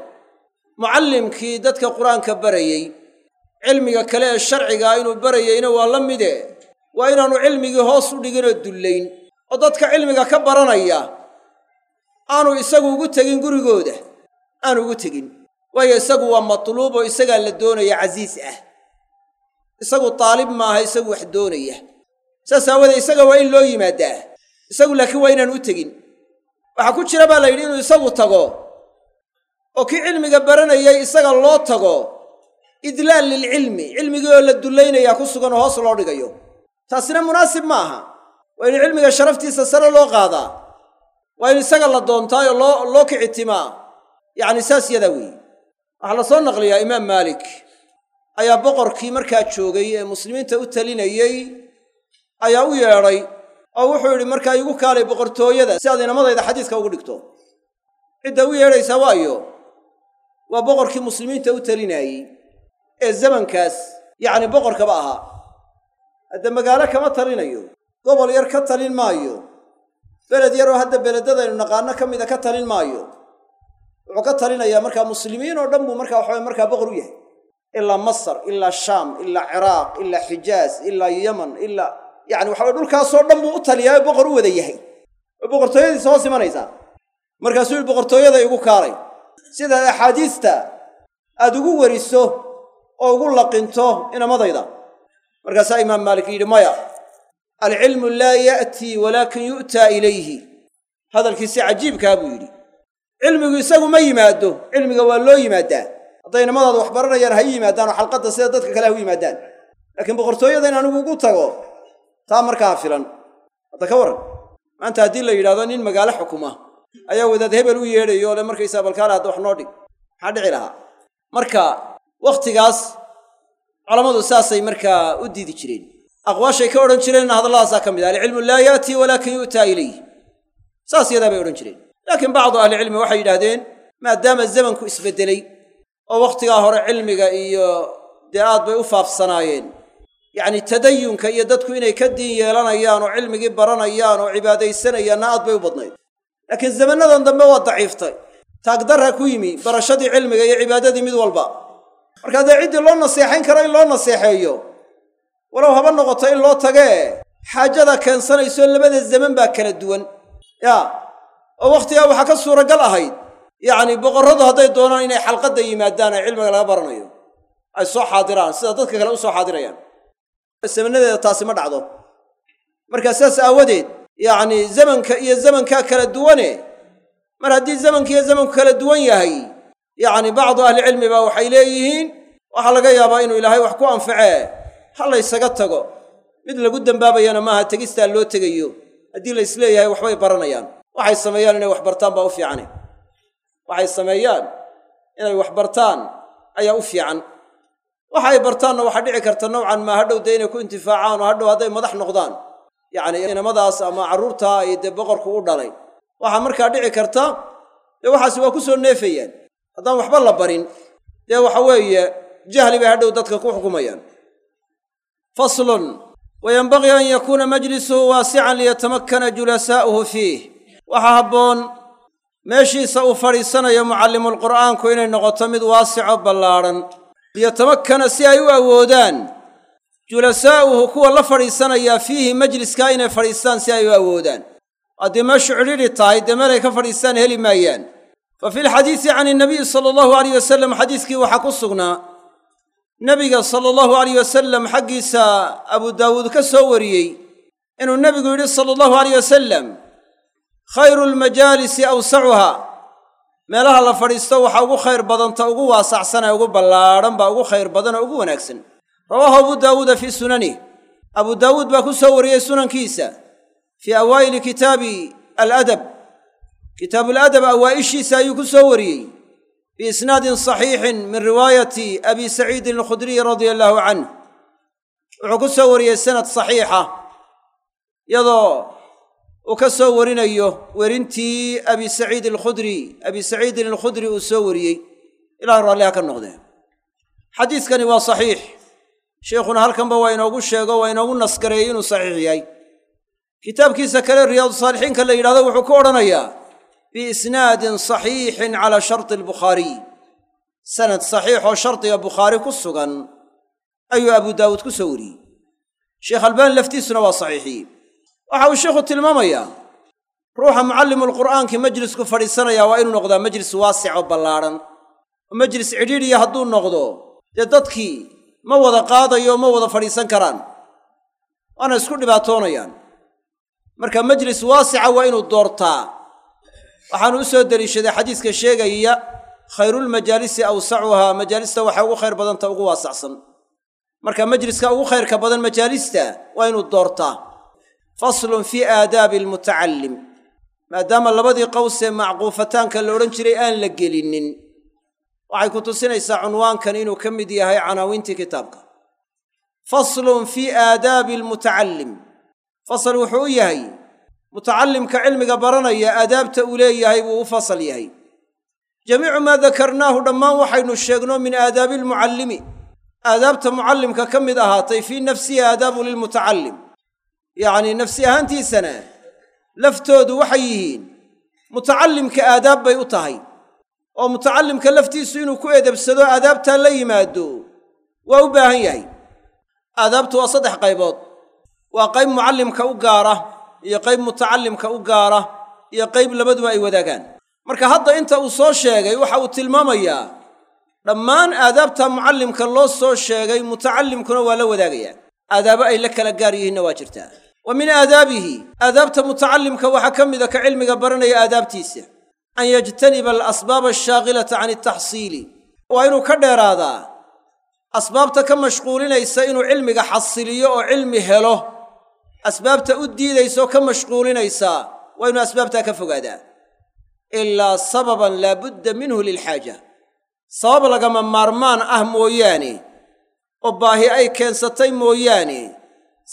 mucallimkii dadka qur'aanka barayey cilmiga kale ee sharcigaa inuu barayeyna waa la mide waa inaannu cilmigii hoos u dhiginoo dullayn oo dadka cilmiga ka baranaya aanu isagu ugu tegin gurigooda aanu ugu tegin. Waayo isagu waa matluub oo isagaa la doonaya casiis ah. Isagu taalib maaha isagu wax doonaya. Saas aawoodee isaga waa in loo yimaaddaa isagu laakiin waa inaanu u tegin. Waxaa ku jira baa la yidhi inuu isagu tago. Oo kii cilmiga baranayay isaga loo tago. Idlaal lilcilmi cilmigii oo la dullaynayaa ku sugan oo hoos loo dhigayo. Taasina munaasib ma aha waa in cilmiga sharaftiisa sare loo qaadaa. Waa in isaga la doontaayoo loo loo kicitimaa yacni saas yadaa weeye. Waxaa la soo naqliyaa imaam maalik. Ayaa boqorkii markaa joogay ee muslimiinta u talinayey ayaa u yeedhay oo wuxuu yidhi markaa igu kaalay boqortooyada si aad inamadayda xadiiska ugu dhigto. Cidda u yeedhaysaa waayo waa boqorkii muslimiinta u talinaayey ee zamankaas yacni boqorkaba ahaa. Hadda magaalo kama talinayo gobol yar ka talin maayo beled yaroo hadda beledadaynu naqaano ka mida ka talin maayo wuxuu ka talinayaa markaa muslimiin oo dhan buu markaa waxaway markaa boqor u yahay. Ilaa masar ilaa shaam ilaa ciraaq ilaa xijaaz ilaa yaman ilaa yacni waxaway dhulkaasoo dhan buu u taliyaa boqor u wada yahay. Oo boqortooyadiisa hoos imanaysaa markaasuu yihi boqortooyada igu kaalay. Sidaad axaadiista aad ugu weriso oo ugu laqinto inamadayda. Markaasaa imaam maalik yidhi maya alcilmu laa ya'tii walaakin yu'taa ilayhi. Hadalkiisi cajiibkaa buu yidhi cilmigu isagu ma yimaado. Cilmiga waa loo yimaaddaa hadday inamadaada wax baranayaan ha yimaadaan oo xalqadda sida dadka kale ha u yimaadaan. Laakiin boqortooyada in anigu ugu tago taa markaa filan. Hadda ka warran. Maanta haddii la yidhahdo nin magaalo xukuma ayaa wadaad hebel u yeedhayo ole markaysaa balkaale hadda wax noo dhig. Maxaa dhici lahaa? Marka wakhtigaas culammadu saasay markaa u diidi jireen. Aqwaashay ka odhan jireenna hadalladaasaa ka mid ah. Alcilmu laa yaatii walaakin yu'taa ilayh saas yadaa bay odhan jireen laakiin bacdu ahlicilmi waxay yidhaahdeen maadaama zamanku isbeddeley oo wakhtigaa hore cilmiga iyo dee aad bay u faafsanaayeen. Yacni tadayunka iyo dadku inay ka diin yeelanayaan oo cilmigii baranayaan oo cibaadaysanayaanna aad bay u badnayd. Laakiin zamannadan dambe waa daciiftay. Taagdarra ku yimi barashadii cilmiga iyo cibaadadii mid walba. Marka dee ciddii loo naseexayn karo in loo naseexeeyo walow haba noqoto in loo tagee xaajada keensanayso labada zaman baa kala duwan. Yaa oo wakhtigaa waxaa ka suuragal ahayd. Yacni boqorradu hadday doonaan inay xalqadda yimaadaan ee cilmiga laga baranayo ay soo xaadiraan sida dadka kale u soo xaadirayaan. Samanadeeda taasi ma dhacdo. Markaa saas aawadeed yacni zamanka iyo zamankaa kala duwane mar haddii zamanka iyo zamanku kala duwan yahay yacni bacdu ahlicilmi baa waxay leeyihiin waxaa laga yaabaa inuu ilaahay wax ku anfacee ha laysaga tago. Mid lagu dembaabayana maaha tegistaa loo tegayo. Haddii la is leeyahay waxbay baranayaan waxay sameeyaan inay wax bartaan baa u fiicane waxay sameeyaan inay wax bartaan ayaa u fiican. Waxa ay bartaanna waxaa dhici karta nowcan maa hadhow dee inay ku intifaacaan oo hadhow hadday madax noqdaan. Yacni inamadaas ama carruurtaa ay dee boqorku u dhalay. Waxaa markaa dhici karta dee waxaasi waa ku soo neefayaan. Haddaan waxba la barin dee waxa weeye jahli bay hadhow dadka ku xukumayaan. Faslun wayenbagii an yakuuna majlisuhu waasican liyatamakkana julasaa'uhu fiih waxaa habboon. Meeshiisa uu fadhiisanayo mucallimulqur'aanku inay noqoto mid waasico ballaadhan liyatamakkana si ay u awoodaan. Julasaa'uhu kuwa la fadhiisanayaa fiihi majliskaa inay fadhiistaan si ay u awoodaan. Haddii meeshu cidhidhi tahay dee meelay ka fadhiistaan heli maayaan. Fa fi lxadiisi can inabiyi sala allahu alayh wasalam xadiiskii waxaa ku sugnaa. Nebiga sala allahu alayh wasalam xaggiisa abu daawuud ka soo wariyey. Inuu nebigu yidhi sala allahu alayh wasalam khayru lmajaalisi awsacuhaa. Meelaha la fadhiisto waxaa ugu khayr badanta ugu waasacsan ee ugu ballaadhan baa ugu khayr badan oo ugu wanaagsan. Rawaahu abu daawuuda fii sunanih abu daawuud baa ku soo wariyey sunankiisa fii awaa'ili kitaabi aladab. Kitaabuladab awaa'ishiisa ayuu ku soo wariyey biisnaadin saxiixin min riwaayati abi saciidin alkhudriy radia allaahu canh wuxuu ku soo wariyey sanad saxiixa iyadoo uu ka soo warinayo werintii abi saciid alkhudri. Abi saciidin alkhudri uu soo wariyey. Ilaah raalliha ka noqdee xadiiskani waa saxiix. Sheikhuna halkanba waa inoogu sheego waa inoogu nasgareeyey inuu saxiix yahay. Kitaabkiisa kale riyaadu saalixiinka la yidhahdo wuxuu ku odhanayaa biisnaadin saxiixin calaa sharti albukhaariy sanad saxiix oo shardiga bukhaari ku sugan ayuu abu daawuud ku soo wariyey. Sheekh albaani laftiisuna waa saxiixiyey waxa uu sheikhu tilmaamayaa ruuxa mucallimulqur'aankii majlisku fadhiisanaya waa inuu noqdaa majlis waasic oo ballaadhan oo majlis cidhiidhiya hadduu noqdo dee dadkii ma wada qaadayo ma wada fadhiisan karaan. Waana isku dhibaatoonayaan. Marka majlis waasica waa inuu doortaa. Waxaanu u soo deliishaday xadiiska sheegaya khayrulmajaalisi awsacuhaa majaalista waxay ugu khayr badanta ugu waasacsan. Marka majliska ugu khayrka badan majaalista waa inuu doortaa faslun fii aadaabi almutacallim. Maadaama labadii qowsee macquufataanka la odhan jiray aan la gelinin. Waxay ku tusinaysaa cunwaankan inuu ka mid yahay canaawiintii kitaabka. Faslun fii aadaabi almutacallim. Fasal wuxuu u yahay mutacallimka cilmiga baranaya aadaabta uu leeyahay buu u fasal yahay. Jamiicu maa dakarnaahu dhammaan waxaynu sheegno min aadaabi almucallimi. Aadaabta mucallimka ka mid ahaatay fii nafsihi aadaabu lilmutacallim yacnii nafsi ahaantiisana laftoodu waxay yihiin mutacallimka aadaab bay u tahay. Oo mutacallimka laftiisu inuu ku edebsado aadaabtaa la yimaado waa u baahan yahay. Aadaabtu waa saddex qaybood. Waa qayb mucallimka u gaara iyo qayb mutacallimka u gaara iyo qayb labaduba ay wadaagaan. Marka hadda inta uu soo sheegay waxa uu tilmaamayaa dhammaan aadaabta mucallimka loo soo sheegay mutacallimkuna waa la wadaagayaa aadaabo ay la kala gaar yihiinna waa jirtaa. Wa min aadaabihi aadaabta mutacallimka waxaa ka mida ka cilmiga baranaya aadaabtiisa. An yajtaniba alasbaaba ashaaqilata can altaxsiili waa inuu ka dheeraadaa asbaabta ka mashquulinaysa inuu cilmiga xasiliyo oo cilmi helo. Asbaabta u diidaysa oo ka mashquulinaysaa waa inuu asbaabtaa ka fogaadaa. Ilaa sababan laabudda minhu lilxaaja sabab lagama maarmaan ah mooyaane oo baahi ay keensatay mooyaane.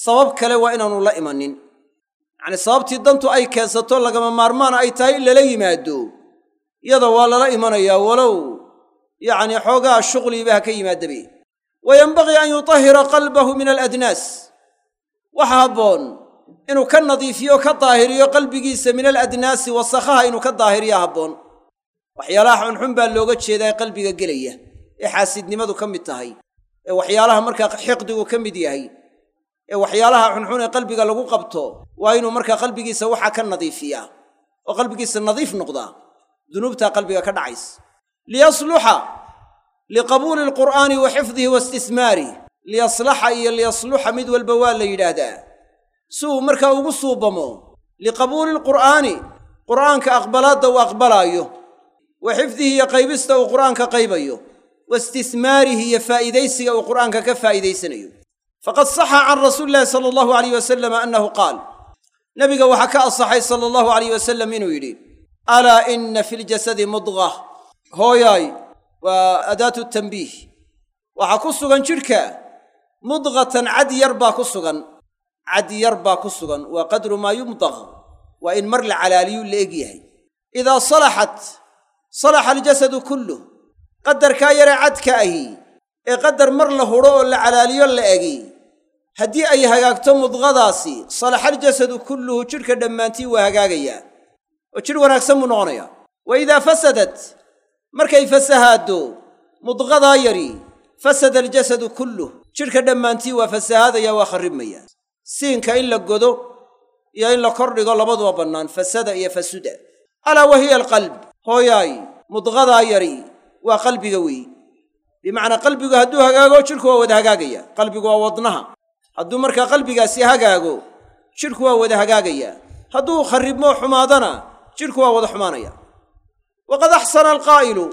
Sabab kale waa inaanu la imanin. Yacnii sababtii dantu ay keensato lagama maarmaan ay tahay in lala yimaado. Iyada waa lala imanayaa walow. Yacnii xoogaa shuqliiba ha ka yimaadabe. Wa yenbagii an yutahira qalbahu min aladnaas. Waxa habboon inuu ka nadiifiyo ka daahiriyo qalbigiisa min aladnaasi wasakhaha inuu ka daahiriya habboon. Waxyaalaha xunxun baa looga jeedaa qalbiga gelaya. Ee xaasidnimadu ka mid tahay ee waxyaalaha markaa xiqdigu ka mid yahay ee waxyaalaha xunxun ee qalbiga lagu qabto waa inuu markaa qalbigiisa waxaa ka nadiifiyaa oo qalbigiisa nadiif noqdaa dunuubtaa qalbiga ka dhacays liyasluxa liqabuuli alqur'aani wa xifdihi wa istismaarih liyaslaxa iyo liyasluxa mid walba waa la yidhaahdaa. Si uu markaa ugu suubamo liqabuuli alqur'aani qur'aanka aqbalaadda uu aqbalaayo wa xifdihi iyo qaybista uu qur'aanka qaybayo wa istismaarihi iyo faa'iidaysiga uu qur'aanka ka faa'iidaysanayo faqad saxa can rasuuli illahi sala allahu alayh wasalam annahu qaal nabiga waxaa ka asaxay sala allahu alayh wasalam inuu yidhi alaa inna fi ljasadi mudqa hooyaay waa adaatu tanbiih waxaa ku sugan jidhka mudqatan cad yar baa ku sugan cad yar baa ku sugan waa qadru maa yumdaq waa in mar la yahay idaa salaxat salaxa aljasadu kulluh qadarkaa yare cadka ahi ee qadar mar la hudho oo la calaaliyo la egi. Haddii ay hagaagto mudqadaasi salaxa aljasadu kulluhu jidhka dhammaantii waa hagaagayaa oo jidh wanaagsan buu noqonayaa. Wa idaa fasadat markay fasahaaddo mudqadaa yari fasada aljasadu kulluh jidhka dhammaantii waa fasahaadaya waa kharribmaya siinka in la godo iyo in la kordhigo labaduba bannaan fasada iyo fasuda. Alaa wa hiya alqalb hooyaay mudqadaa yari waa qalbiga weeyi. Bimacnaa qalbigu hadduu hagaago jidhku waa wada hagaagaya. Qalbigu waa wadnaha. Hadduu markaa qalbigaasi hagaago jidhku waa wada hagaagaya. Hadduu kharribmoo xumaadana jidhku waa wada xumaanaya. Waqad axsana alqaa'ilu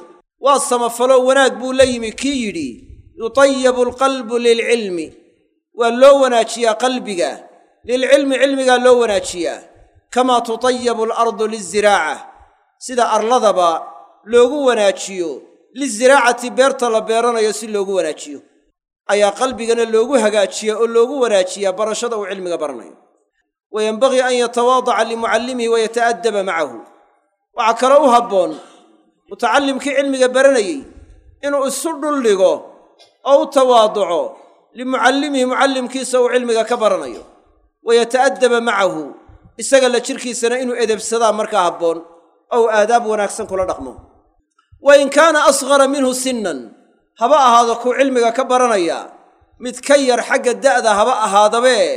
waa samafalo wanaag buu la yimi kii yidhi yutayabu alqalbu lilcilmi. Waa loo wanaajiyaa qalbiga. Lilcilmi cilmigaa loo wanaajiyaa. Kamaa tutayabu alardu liziraaca. Sida arladaba loogu wanaajiyo liziraacati beerta la beeranayo si loogu wanaajiyo. Ayaa qalbigana loogu hagaajiya oo loogu wanaajiyaa barashada uu cilmiga baranayo. Wa yenbagii an yatawaadaca limucallimihi wa yata'addaba macahu. Waxaa kaloo u habboon mutacallimkii cilmiga baranayey inuu isu dhuldhigo oo u tawaaduco limucallimihi mucallimkiisa uu cilmiga ka baranayo. Wa yata'addaba macahu isaga la jirkiisana inuu edebsadaa markaa habboon ou aadaab wanaagsan kula dhaqmo wa in kaana asghara minhu sinnan haba ahaado kuu cilmiga ka baranaya mid ka yar xagga da'da haba ahaadabee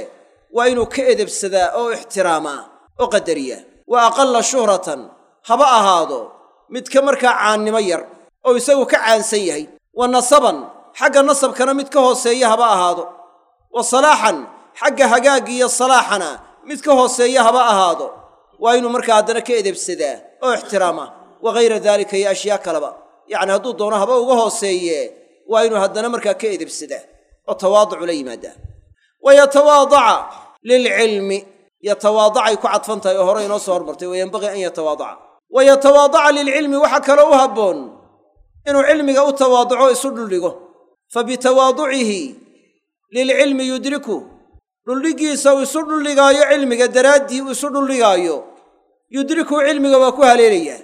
waa inuu ka edebsadaa oo ixtiraamaa oo qadariya. Wa aqalla shuhratan haba ahaado mid ka markaa caannimo yar oo isagu ka caansan yahay. Wa nasaban xagga nasabkana mid ka hooseeya haba ahaado. Wa salaaxan xagga hagaaggiiyo salaaxana mid ka hooseeya haba ahaado. Waa inuu markaa haddana ka edebsadaa oo ixtiraamaa wa hayra daalika iyo ashyaa kaleba. Yacni hadduu doono haba uga hooseeye waa inuu haddana markaa ka edebsadaa oo tawaaducu la yimaadaa. Wa yatawaadaca lilcilmi yatawaadacay ku cadfan tahay oo hore inoo soo hormartay wa yenbagii an yatawaadaca wa yatawaadaca lilcilmi waxaa kaloo u habboon inuu cilmiga u tawaaduco isu dhuldhigo. Fa bitawaaducihi lilcilmi yudriku dhuldhiggiisa uu isu dhuldhigaayo cilmiga daraaddii uu isu dhuldhigaayo. Yudriku cilmiga waa ku haleelayaa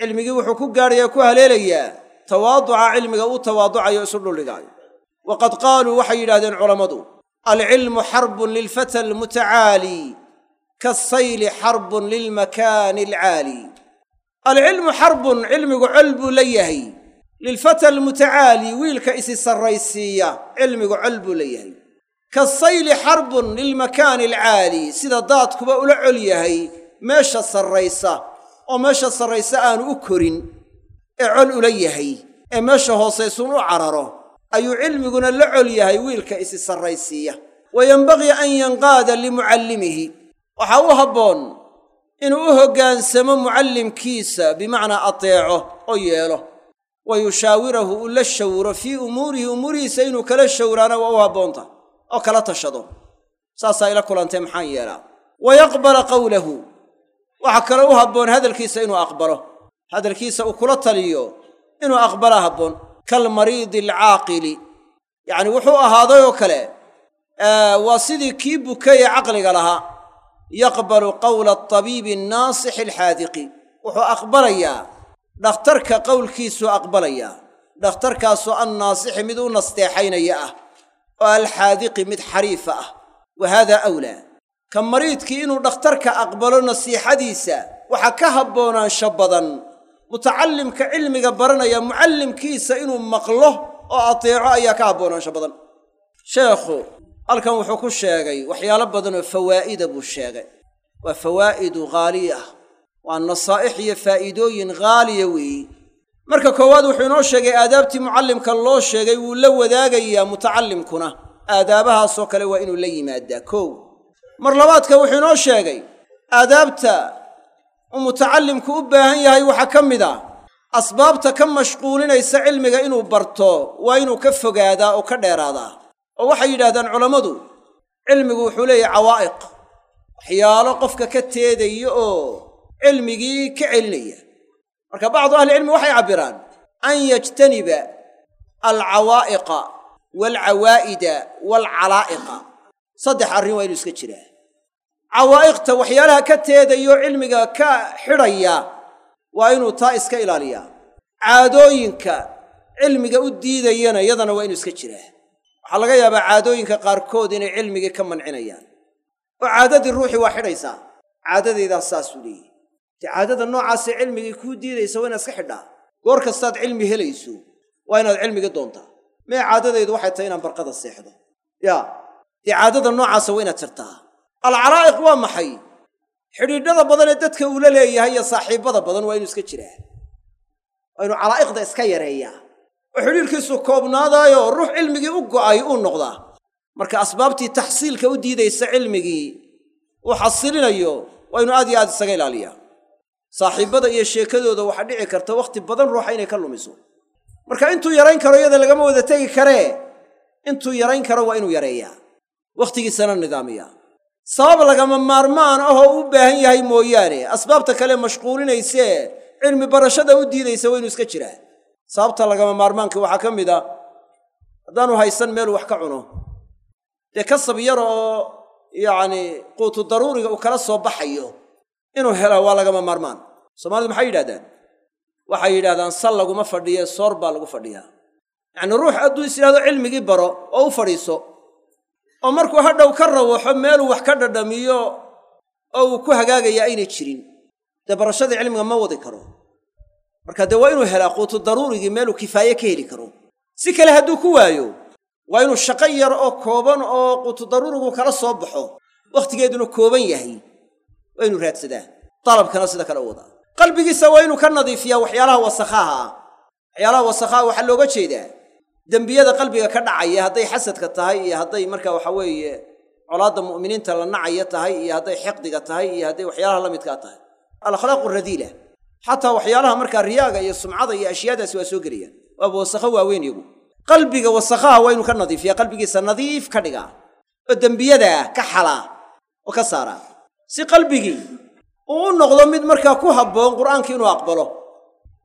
cilmigii wuxuu ku gaadhayaa ku haleelayaa tawaaduca cilmiga uu tawaaducayo isu dhuldhigaayo waqad qaaluu waxay yidhahdeen culammadu alcilmu xarbun lilfata almutacaali kaasayli xarbun lilmakaani alcaali alcilmu xarbun cilmigu col buu la yahay. Lilfata almutacaali wiilka isi sarraysiiya cilmigu col buu la yahay. Kaasayli xarbun lilmakaani alcaali sida daadkuba ula col yahay meesha sarraysa oo meesha sarraysa aanu u korin ee col ula yahay ee meesha hoosaysuun u cararo ayuu cilmiguna la col yahay wiilka isi sarraysiiya. Wa yenbagii an yanqaada limucallimihi. Waxaa u habboon inuu u hoggaansamo mucallimkiisa bimacnaa ateeco oo yeelo. Wa yushaawirahu uu la shawro fii umuurihi umuurihiisa inuu kala shawraana waa u habboonta oo kala tashado. Saasaa ila kulantee maxaan yeelaa. Wa yaqbala qawlahu waxaa kaloo u habboon hadalkiisa inuu aqbalo. Hadalkiisa uu kula taliyo inuu aqbalaa habboon. Kalmariidi alcaaqili yacni wuxuu ahaaday oo kale waa sidii kii bukay ee caqliga lahaa. Yaqbalu qawla atabiibi annaasixi alxaadiqi wuxuu aqbalayaa dhakhtarka qowlkiisuu aqbalayaa. Dhakhtarkaasoo annaasixi mid u nasteexaynaya ah. Oo alxaadiqi mid xariifa ah. Wa haadaa awlaa ka mariidkii inuu dhakhtarka aqbalo nasiixadiisa waxaa ka habboonaansho badan. Mutacallimka cilmiga baranaya mucallimkiisa inuu maqlo oo ateeco ayaa ka habboonaansho badan. Sheekhu halkan wuxuu ku sheegay waxyaalo badan oo fawaa'ida buu sheegay. Waa fawaa'idu haaliya ah. Waa nasaa'ix iyo faa'iidooyin haaliya weeyi. Marka koowaad wuxuu inoo sheegay aadaabtii mucallimka loo sheegay wuu la wadaagayaa mutacallimkuna. Aadaabahaasoo kale waa inuu la yimaadaa. Kow mar labaadka wuxuu inoo sheegay aadaabta uu mutacallimku u baahan yahay waxaa ka mid ah. Asbaabta ka mashquulinaysa cilmiga inuu barto waa inuu ka fogaadaa oo ka dheeraadaa. Oo waxay yidhahdaan culammadu cilmigu wuxuu leeyahay cawaa'iq waxyaalo qofka ka teedaya oo cilmigii ka celinaya. Marka bacdu ahlicilmi waxay cabbiraan an yajtaniba alcawaa'iqa waalcawaa'ida waalcalaa'iqa saddex arrin waa inuu iska jiraa cawaa'iqta waxyaalaha ka teedayo cilmiga ka xidhaya waa inuu taa iska ilaaliyaa caadooyinka cilmiga u diidayana yadana waa inuu iska jiraa waxaa laga yaabaa caadooyinka qaarkood inay cilmigii ka mancinayaan. Oo caadadii ruuxii waa xidhaysaa caadadaydaas saasuu leeyahy dee caadada noocaasee cilmigii kuu diidaysa waa inaad iska xidhaa. Goor kastaad cilmi helayso waa inaad cilmigii doontaa. Mee caadadaydu waxay tahay inaan barqada seexdo? Yaa. Dee caadada noocaasa waa inaad jirtaa alcaraa'iq waa maxay? Xidhiidhada badan ee dadka uula leeyahay iyo saaxiibbada badan waa inuu iska jiraa. Waa inuu calaa'iqda iska yareeyaa. Oo xidhiirkiisu koobnaadaayo ruux cilmigii u go'ay uu noqdaa marka asbaabtii taxsiilka u diidaysa cilmigii uu xasilinayo waa inuu aad iyo aad isaga ilaaliyaa saaxiibbada iyo sheekadooda waxaa dhici karta wakhti badan ruuxa inay ka lumiso. Marka intuu yarayn karo iyada lagama wada tegi karee intuu yarayn karo waa inuu yareeyaa. Wakhtigiisana nidaamiyaa sabab lagama maarmaan ahoo u baahan yahay mooyaane. Asbaabta kale mashquulinaysee cilmi barashada u diidaysa waa inuu iska jiraa sababta lagama maarmaanka waxaa ka mid a haddaanu haysan meeluu wax ka cuno. Dee kasab yar oo yacni quutu daruuriga uu kala soo baxayo inuu helaa waa lagama maarmaan. Soomaalidu maxay yidhahdaan waxay yidhahdaan sal laguma fadhiye soor baa lagu fadhiyaa. Yacnii ruux hadduu is yidhahdo cilmigii baro oo u fadhiiso oo markuu hadhow ka rawaxo meeluu wax ka dhadhamiyo oo uu ku hagaagaya aynay jirin. Dee barashadii cilmiga ma wadi karo. Marka dee waa inuu helaa quutu daruurigii meeluu kifaaye ka heli karo. Si kale hadduu ku waayo waa inuu shaqo yar oo kooban oo quutu daruurigu kala soo baxo wakhtigeeduna kooban yahay. Waa inuu raadsadaa. Dalabkana sida kale u wadaa. Qalbigiisa waa inuu ka nadiifiyaa waxyaalaha wasakhaha ah waxyaalaha wasakhaha waxaa looga jeedaa dembiyada qalbiga ka dhacaya hadday xasadka tahay iyo hadday marka waxa weeye colaadda mu'miniinta la nacaya tahay iyo hadday xiqdiga tahay iyo hadday waxyaalaha la midkaa tahay. Alakhlaaqu radiila. Xataa waxyaalaha markaa riyaaga iyo sumcada iyo ashyaadaasi waa soo gelayaan waaba wasakho waaweyn iyagu qalbiga wasakhaha waa inuu ka nadiifiyaa qalbigiisa nadiif ka dhigaa. Oo dembiyadaa ka xalaa oo ka saaraa si qalbigii uu u noqdo mid markaa ku habboon qur'aankii inuu aqbalo.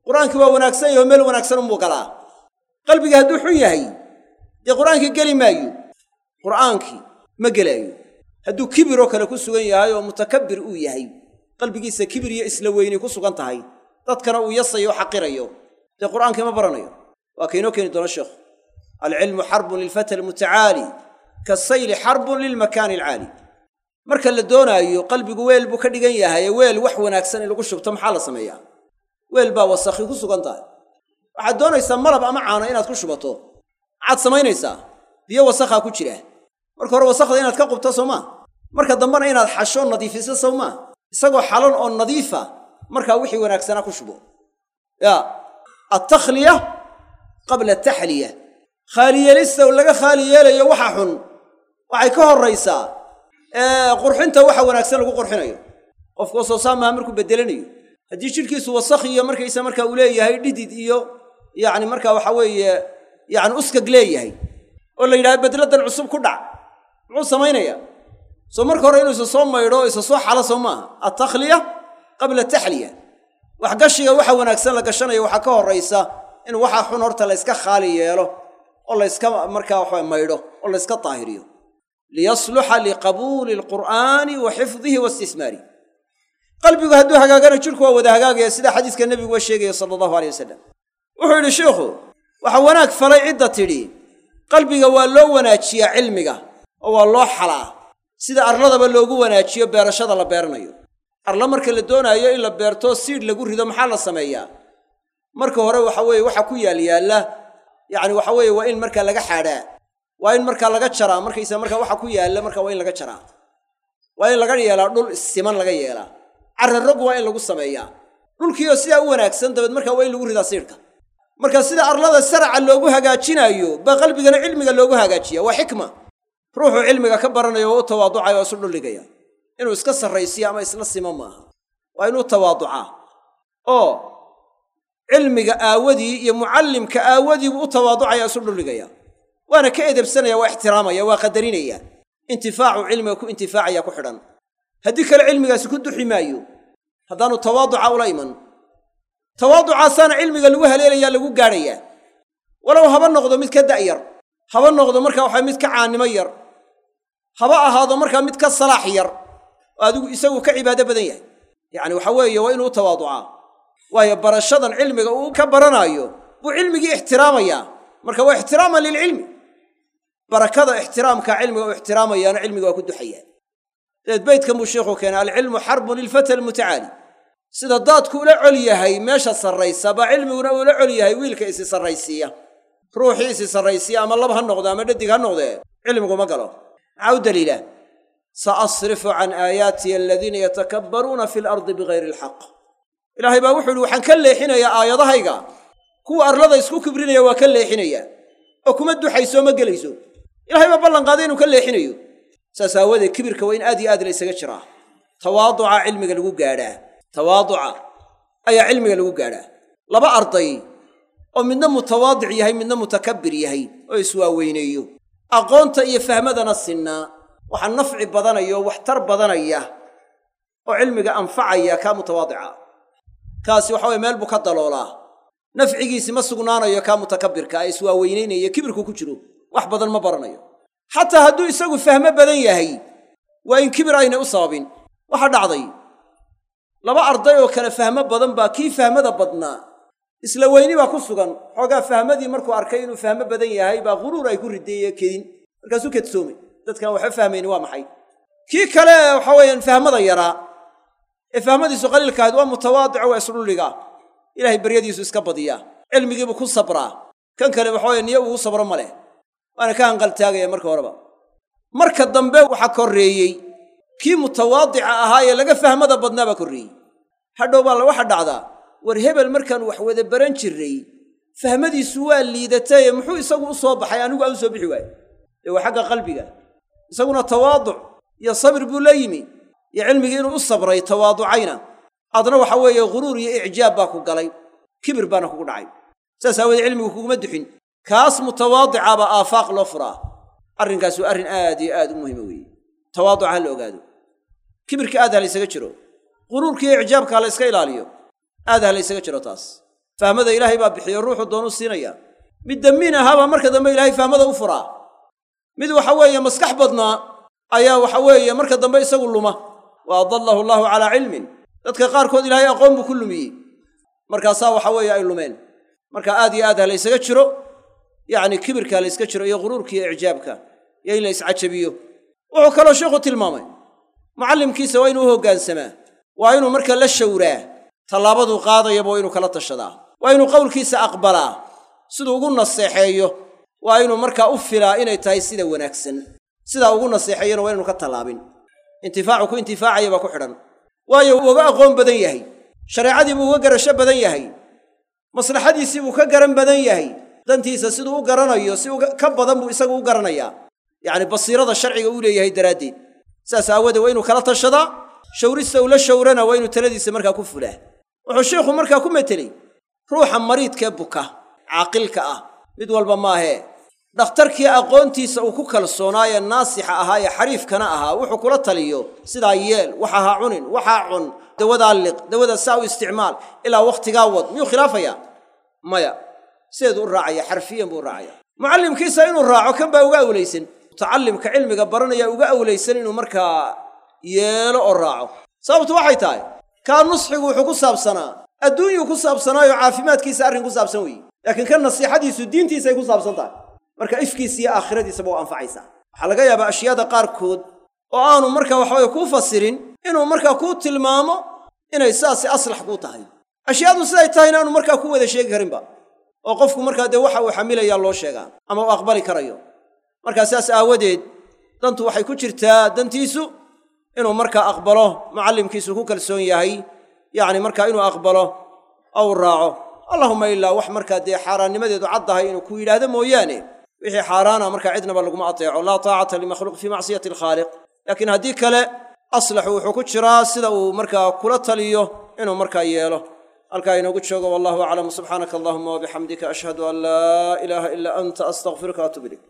Qur'aankii waa wanaagsan yaho meel wanaagsan unbuu galaa qalbigii hadduu xun yahay dee qur'aankii geli maayo? Qur'aankii ma gelaayo. Hadduu kibir oo kale ku sugan yahay oo mutakabbir uu yahay qalbigiisa kibir iyo isla weynay ku sugan tahay dadkana uu yasayo xaqirayo. Dee qur'aankii ma baranayo? Waa kaynoo keeni doona sheekhu alcilmu xarbun lilfata almutacaali kasayli xarbun lilmakaani alcaali. Marka la doonaayo qalbigu weel buu ka dhigan yahay weel wax wanaagsan in lagu shubto maxaa la sameeyaa? Weel baa wasakhi ku sugan tahay waxaad doonaysaa malab ama caano inaad ku shubato? Maxaad samaynaysaa? Biyo wasakhaa ku jira. Marka hore wasakhda inaad ka qubto soo maa marka dambena inaad xasho nadiifiso sow maa isagoo xalan oo nadiifa markaa wixii wanaagsanaa ku shubo. Yaa altakhliya qabla ataxliya khaaliyeelista laga khaali yeelayo waxa xun waxay ka horraysaa qurxinta waxa wanaagsan lagu qurxinayo. Qofku soo saamaha markuu bedelanayo. Haddii jidhkiisu wasakh iyo markaysa markaa uu leeyahay dhidid iyo yacni markaa waxa weeye yacni uskag leeyahay oo la yidhaha bedladan cusub ku dhac. Muxuu samaynayaa soo marka hore inuu isa soo maydho isa soo xalo soo maaha. Altakhliya qabla taxliya wax gashiga waxa wanaagsan la gashanayo waxaa ka horraysa in waxa xun horta la yska khaali yeelo oo la yska markaa waxa maydho oo la yska daahiriyo. Liyasluxa liqabuuli alqur'aani wa xifdihi wa istismaari. Qalbigu hadduu hagaagana jidhku waa wada hagaagaya sida xadiiska nebiguwa sheegaya sala allahu aleyh wasalam wuxuu yidhi sheikhu waxa wanaag falay cidda tidhi qalbiga waa loo wanaajiyaa cilmiga oo waa loo xalaa. Sida arladaba loogu wanaajiyo beerashada la beeranayo. Arla marka la doonaayo in la beerto siidh lagu rido maxaa la sameeyaa? Marka hore waxa weeye waxa ku yaal yaalla. Yacni waxa weeye waa in markaa laga xaadhaa waa in markaa laga jaraa markaysa markaa waxa ku yaalla marka waa in laga jaraa waa in laga yeelaa dhul siman laga yeelaa. Carrarog waa in lagu sameeyaa. Dhulkiioo sidaa u wanaagsan dabeed markaa waa in lagu ridaa siidhka marka sida arlada saraca loogu hagaajinaayo baa qalbigana cilmiga loogu hagaajiya waa xikma. Ruuxuu cilmiga ka baranayo oo u tawaaducaya oo isu dhuligaya inuu iska sarraysiyo ama isla simo maaha. Waa inuu tawaaducaa. Oo cilmiga aawadii iyo mucallimka aawadii buu u tawaaducaya isu dhuligaya waana ka edebsanaya waa ixtiraamaya waa qadarinaya. Intifaacu cilmiga ku intifaacaya ku xidhan. Haddii kale cilmigaasi ku duxi maayo haddaanu tawaaduca ula iman tawaaducaasaana cilmiga lagu haleelayaa lagu gaadhayaa walow haba noqdo mid ka da'yar haba noqdo markaa waxa mid ka caannimo yar haba ahaado markaa mid ka salaax yar adigu isagu ka cibaado badan yahay. Yacni waxa weeye waa inuu u tawaaducaa. Waayo barashadan cilmiga uu ka baranaayo buu cilmigii ixtiraamayaa. Marka waa ixtiraaman lilcilmi. Barakada ixtiraamka cilmiga uu ixtiraamayaana cilmiga waa ku duxayaa. Dabeed baydkan buu sheikhu keenay alcilmu xarbun lilfata almutacaali sida daadku ula col yahay meesha sarraysa baa cilmiguna ula col yahay wiilka isi sarraysiiya ruuxii isi sarraysiya ama lab ha noqdo ama dhadig ha noqdee cilmigu ma galo. Maxaa u daliila. Saasrifu can aayaatiya aladiina yatakabbaruuna fi lardi bigayri alxaq ilaahay baa wuxuu ihi waxaan ka leexinayaa aayadahayga. Kuwa arlada isku kibrinaya waa ka leexinayaa oo kuma duxayso ma gelayso. Ilahay baa ballan qaaday inuu ka leexinayo. Saas aawadeed kibirka waa in aad iyo aad la ysaga jiraa. Tawaaduca cilmiga lagu gaadhaa tawaaduca ayaa cilmiga lagu gaadhaa. Laba arday oo midna mutawaadic yahay midna mutakabbir yahay oo iswaaweyneeyo. Aqoonta iyo fahmadana sinnaa waxaa nafci badanaya oo waxtar badanaya oo cilmiga anfacaya kaa mutawaadica kaasi waxa weye meel buu ka daloolaa. Nafcigiisi ma sugnaanayo kaa mutakabbirka ee iswaaweynaynaya kibirku ku jiro. Wax badan ma baranayo. Xataa hadduu isagu fahmo badan yahay waa in kibir aynay u sababin. Waxaa dhacday laba arday oo kale fahmo badan baa kii fahmada badnaa. Isla weyni baa ku sugan. Xoogaa fahmadii markuu arkay inuu fahmo badan yahay baa huruur ay ku rideeye kedin markaasuu kedsoomay dadkan waxba fahmayni waa maxay. Kii kale waxa weeyaan fahmada yaraa. Ee fahmadiisu qaliilka ahayd waa mutawaadico waa isdhulligaa ilahay baryadiisu iska badiyaa. Cilmigiibuu ku sabraa. Kan kale waxa weye niyo ugu sabro ma leh. Waana ka hanqaltaagaya marka horeba. Marka dambe waxaa korreeyey. Kii mutawaadica ahaa ee laga fahmada badnaa baa korreeyey hadhow baa waxaa dhacdaa war hebel markaan wax wada baran jirray fahmadiisu waa liidataye muxuu isagu u soo baxay? Anigu aan u soo bixi waayo. Dee waa xagga qalbiga. Isaguna tawaaduc iyo sabir buu la yimi. Iyo cilmigii inuu u sabray tawaaducayna. Adna waxa weeye ghuruur iyo icjaab baa ku galay. Kibir baana kugu dhacay. Saas aawoodee cilmigu kuguma duxin. Kaas mutawaadica baa aafaaq loo furaa. Arrinkaas waa arrin aad iyo aad u muhiima weeye. Tawaaduca ha la ogaado. Kibirka aad ha la ysaga jiro quruurka iyo icjaabka la yska ilaaliyo. Aad ha la jiro taas. Fahmada ilaahay baa bixiyo ruuxu doonuu siinaya. Mid dammiin ahaabaa marka dambe ilaahay fahmada u furaa. Mid waxa weeye maskax badnaa ayaa waxa weeye marka dambe isagu luma. Wa adallahu allaahu calaa cilmin. Dadka qaarkood ilaahay aqoon buu ku lumiyey markaasaa waxa weeye ay lumeen. Marka aad iyo aad ha la ysaga jiro. Yacni kibirka la yska jiro iyo ghuruurka iyo icjaabka. Iyo in la iscajabiyo wuxuu kaloo sheikhu tilmaamay. Mucallimkiisa waa inuu u hoggaansamaa waa inuu marka la shawraa tallaabaduu qaadayaba waa inuu kala tashadaa. Waa inuu qowlkiisa aqbalaa siduu ugu naseexeeyo waa inuu markaa u filaa inay tahay sida wanaagsan. Sidaa ugu naseexeeyana waa inuu ka tallaabin. Intifaacu ku intifaacaya baa ku xidhan. Waayo uu uga aqoon badan yahay. Shareecadii buu uga garasho badan yahay. Maslaxadiisii buu ka garan badan yahay. Dantiisa siduu u garanayo si ka badan buu isagu u garanayaa. Yacni basiirada sharciga uu leeyahay daraaddeed. Saas aawoodee waa inuu kala tashadaa shawrista uu la shawrana waa inuu taladiisa markaa ku fulaa wuxuu sheikhu markaa ku metelay ruuxa mariidkee buka caaqilka ah mid walba maahee dhakhtarkii aqoontiisa uu ku kalsoonaaye naasixa ahaa ee xariifkana ahaa wuxuu kula taliyo sidaa yeel waxa ha cunin waxaa cun dawadaa liq dawada saa u isticmaal ilaa wakhtigaa wad. Miyuu khilaafaya? Maya sideedu u raacaya xarfiyan buu u raacaya. Mucallimkiisa inuu raaco kan baa uga awlaysan mutacallimka cilmiga baranaya uga awlaysan inuu markaa yeelo oo raaco. Sababtu waxay tahay kaa nusxigu wuxuu ku saabsanaa. Adduunyuu ku saabsanaayo caafimaadkiisa arrin ku saabsan weeye laakiin kan nasiixadiisu diintiisay ku saabsan tahay. Marka ifkiisa iyo aakhiradiisaba u anfacaysaa. Waxaa laga yaabaa ashyaada qaarkood oo aanu markaa waxaweye kuu fasirin inuu markaa kuu tilmaamo inay saasi aslax kuu tahay. Ashyaadu siday tahayna aanu markaa ku wada sheegi karinba oo qofku markaa dee waxa uu xamilayaa loo sheegaa ama uu aqbali karayo. Markaa saas aawadeed dantu waxay ku jirtaa dantiisu inuu markaa aqbalo mucallimkiisu ku kalsoon yahay yacni markaa inuu aqbalo ou raaco. Allahuma ilaa wax markaa dee xaaraannimadeedu caddahay inuu ku yidhaahdo mooyaane. Wixii xaaraana markaa cidnaba laguma ateeco. Laa taacata limakhluuq fii macsiyati alkhaaliq. Laakiin haddii kale aslaxu wuxuu ku jiraa sida uu markaa kula taliyo inuu markaa yeelo. Halkaa inoogu joogo wallahu aclam. Subxaanaka allahuma wabixamdika ashhadu an laa ilaaha ilaa anta astaqfiruka waatuub ilayk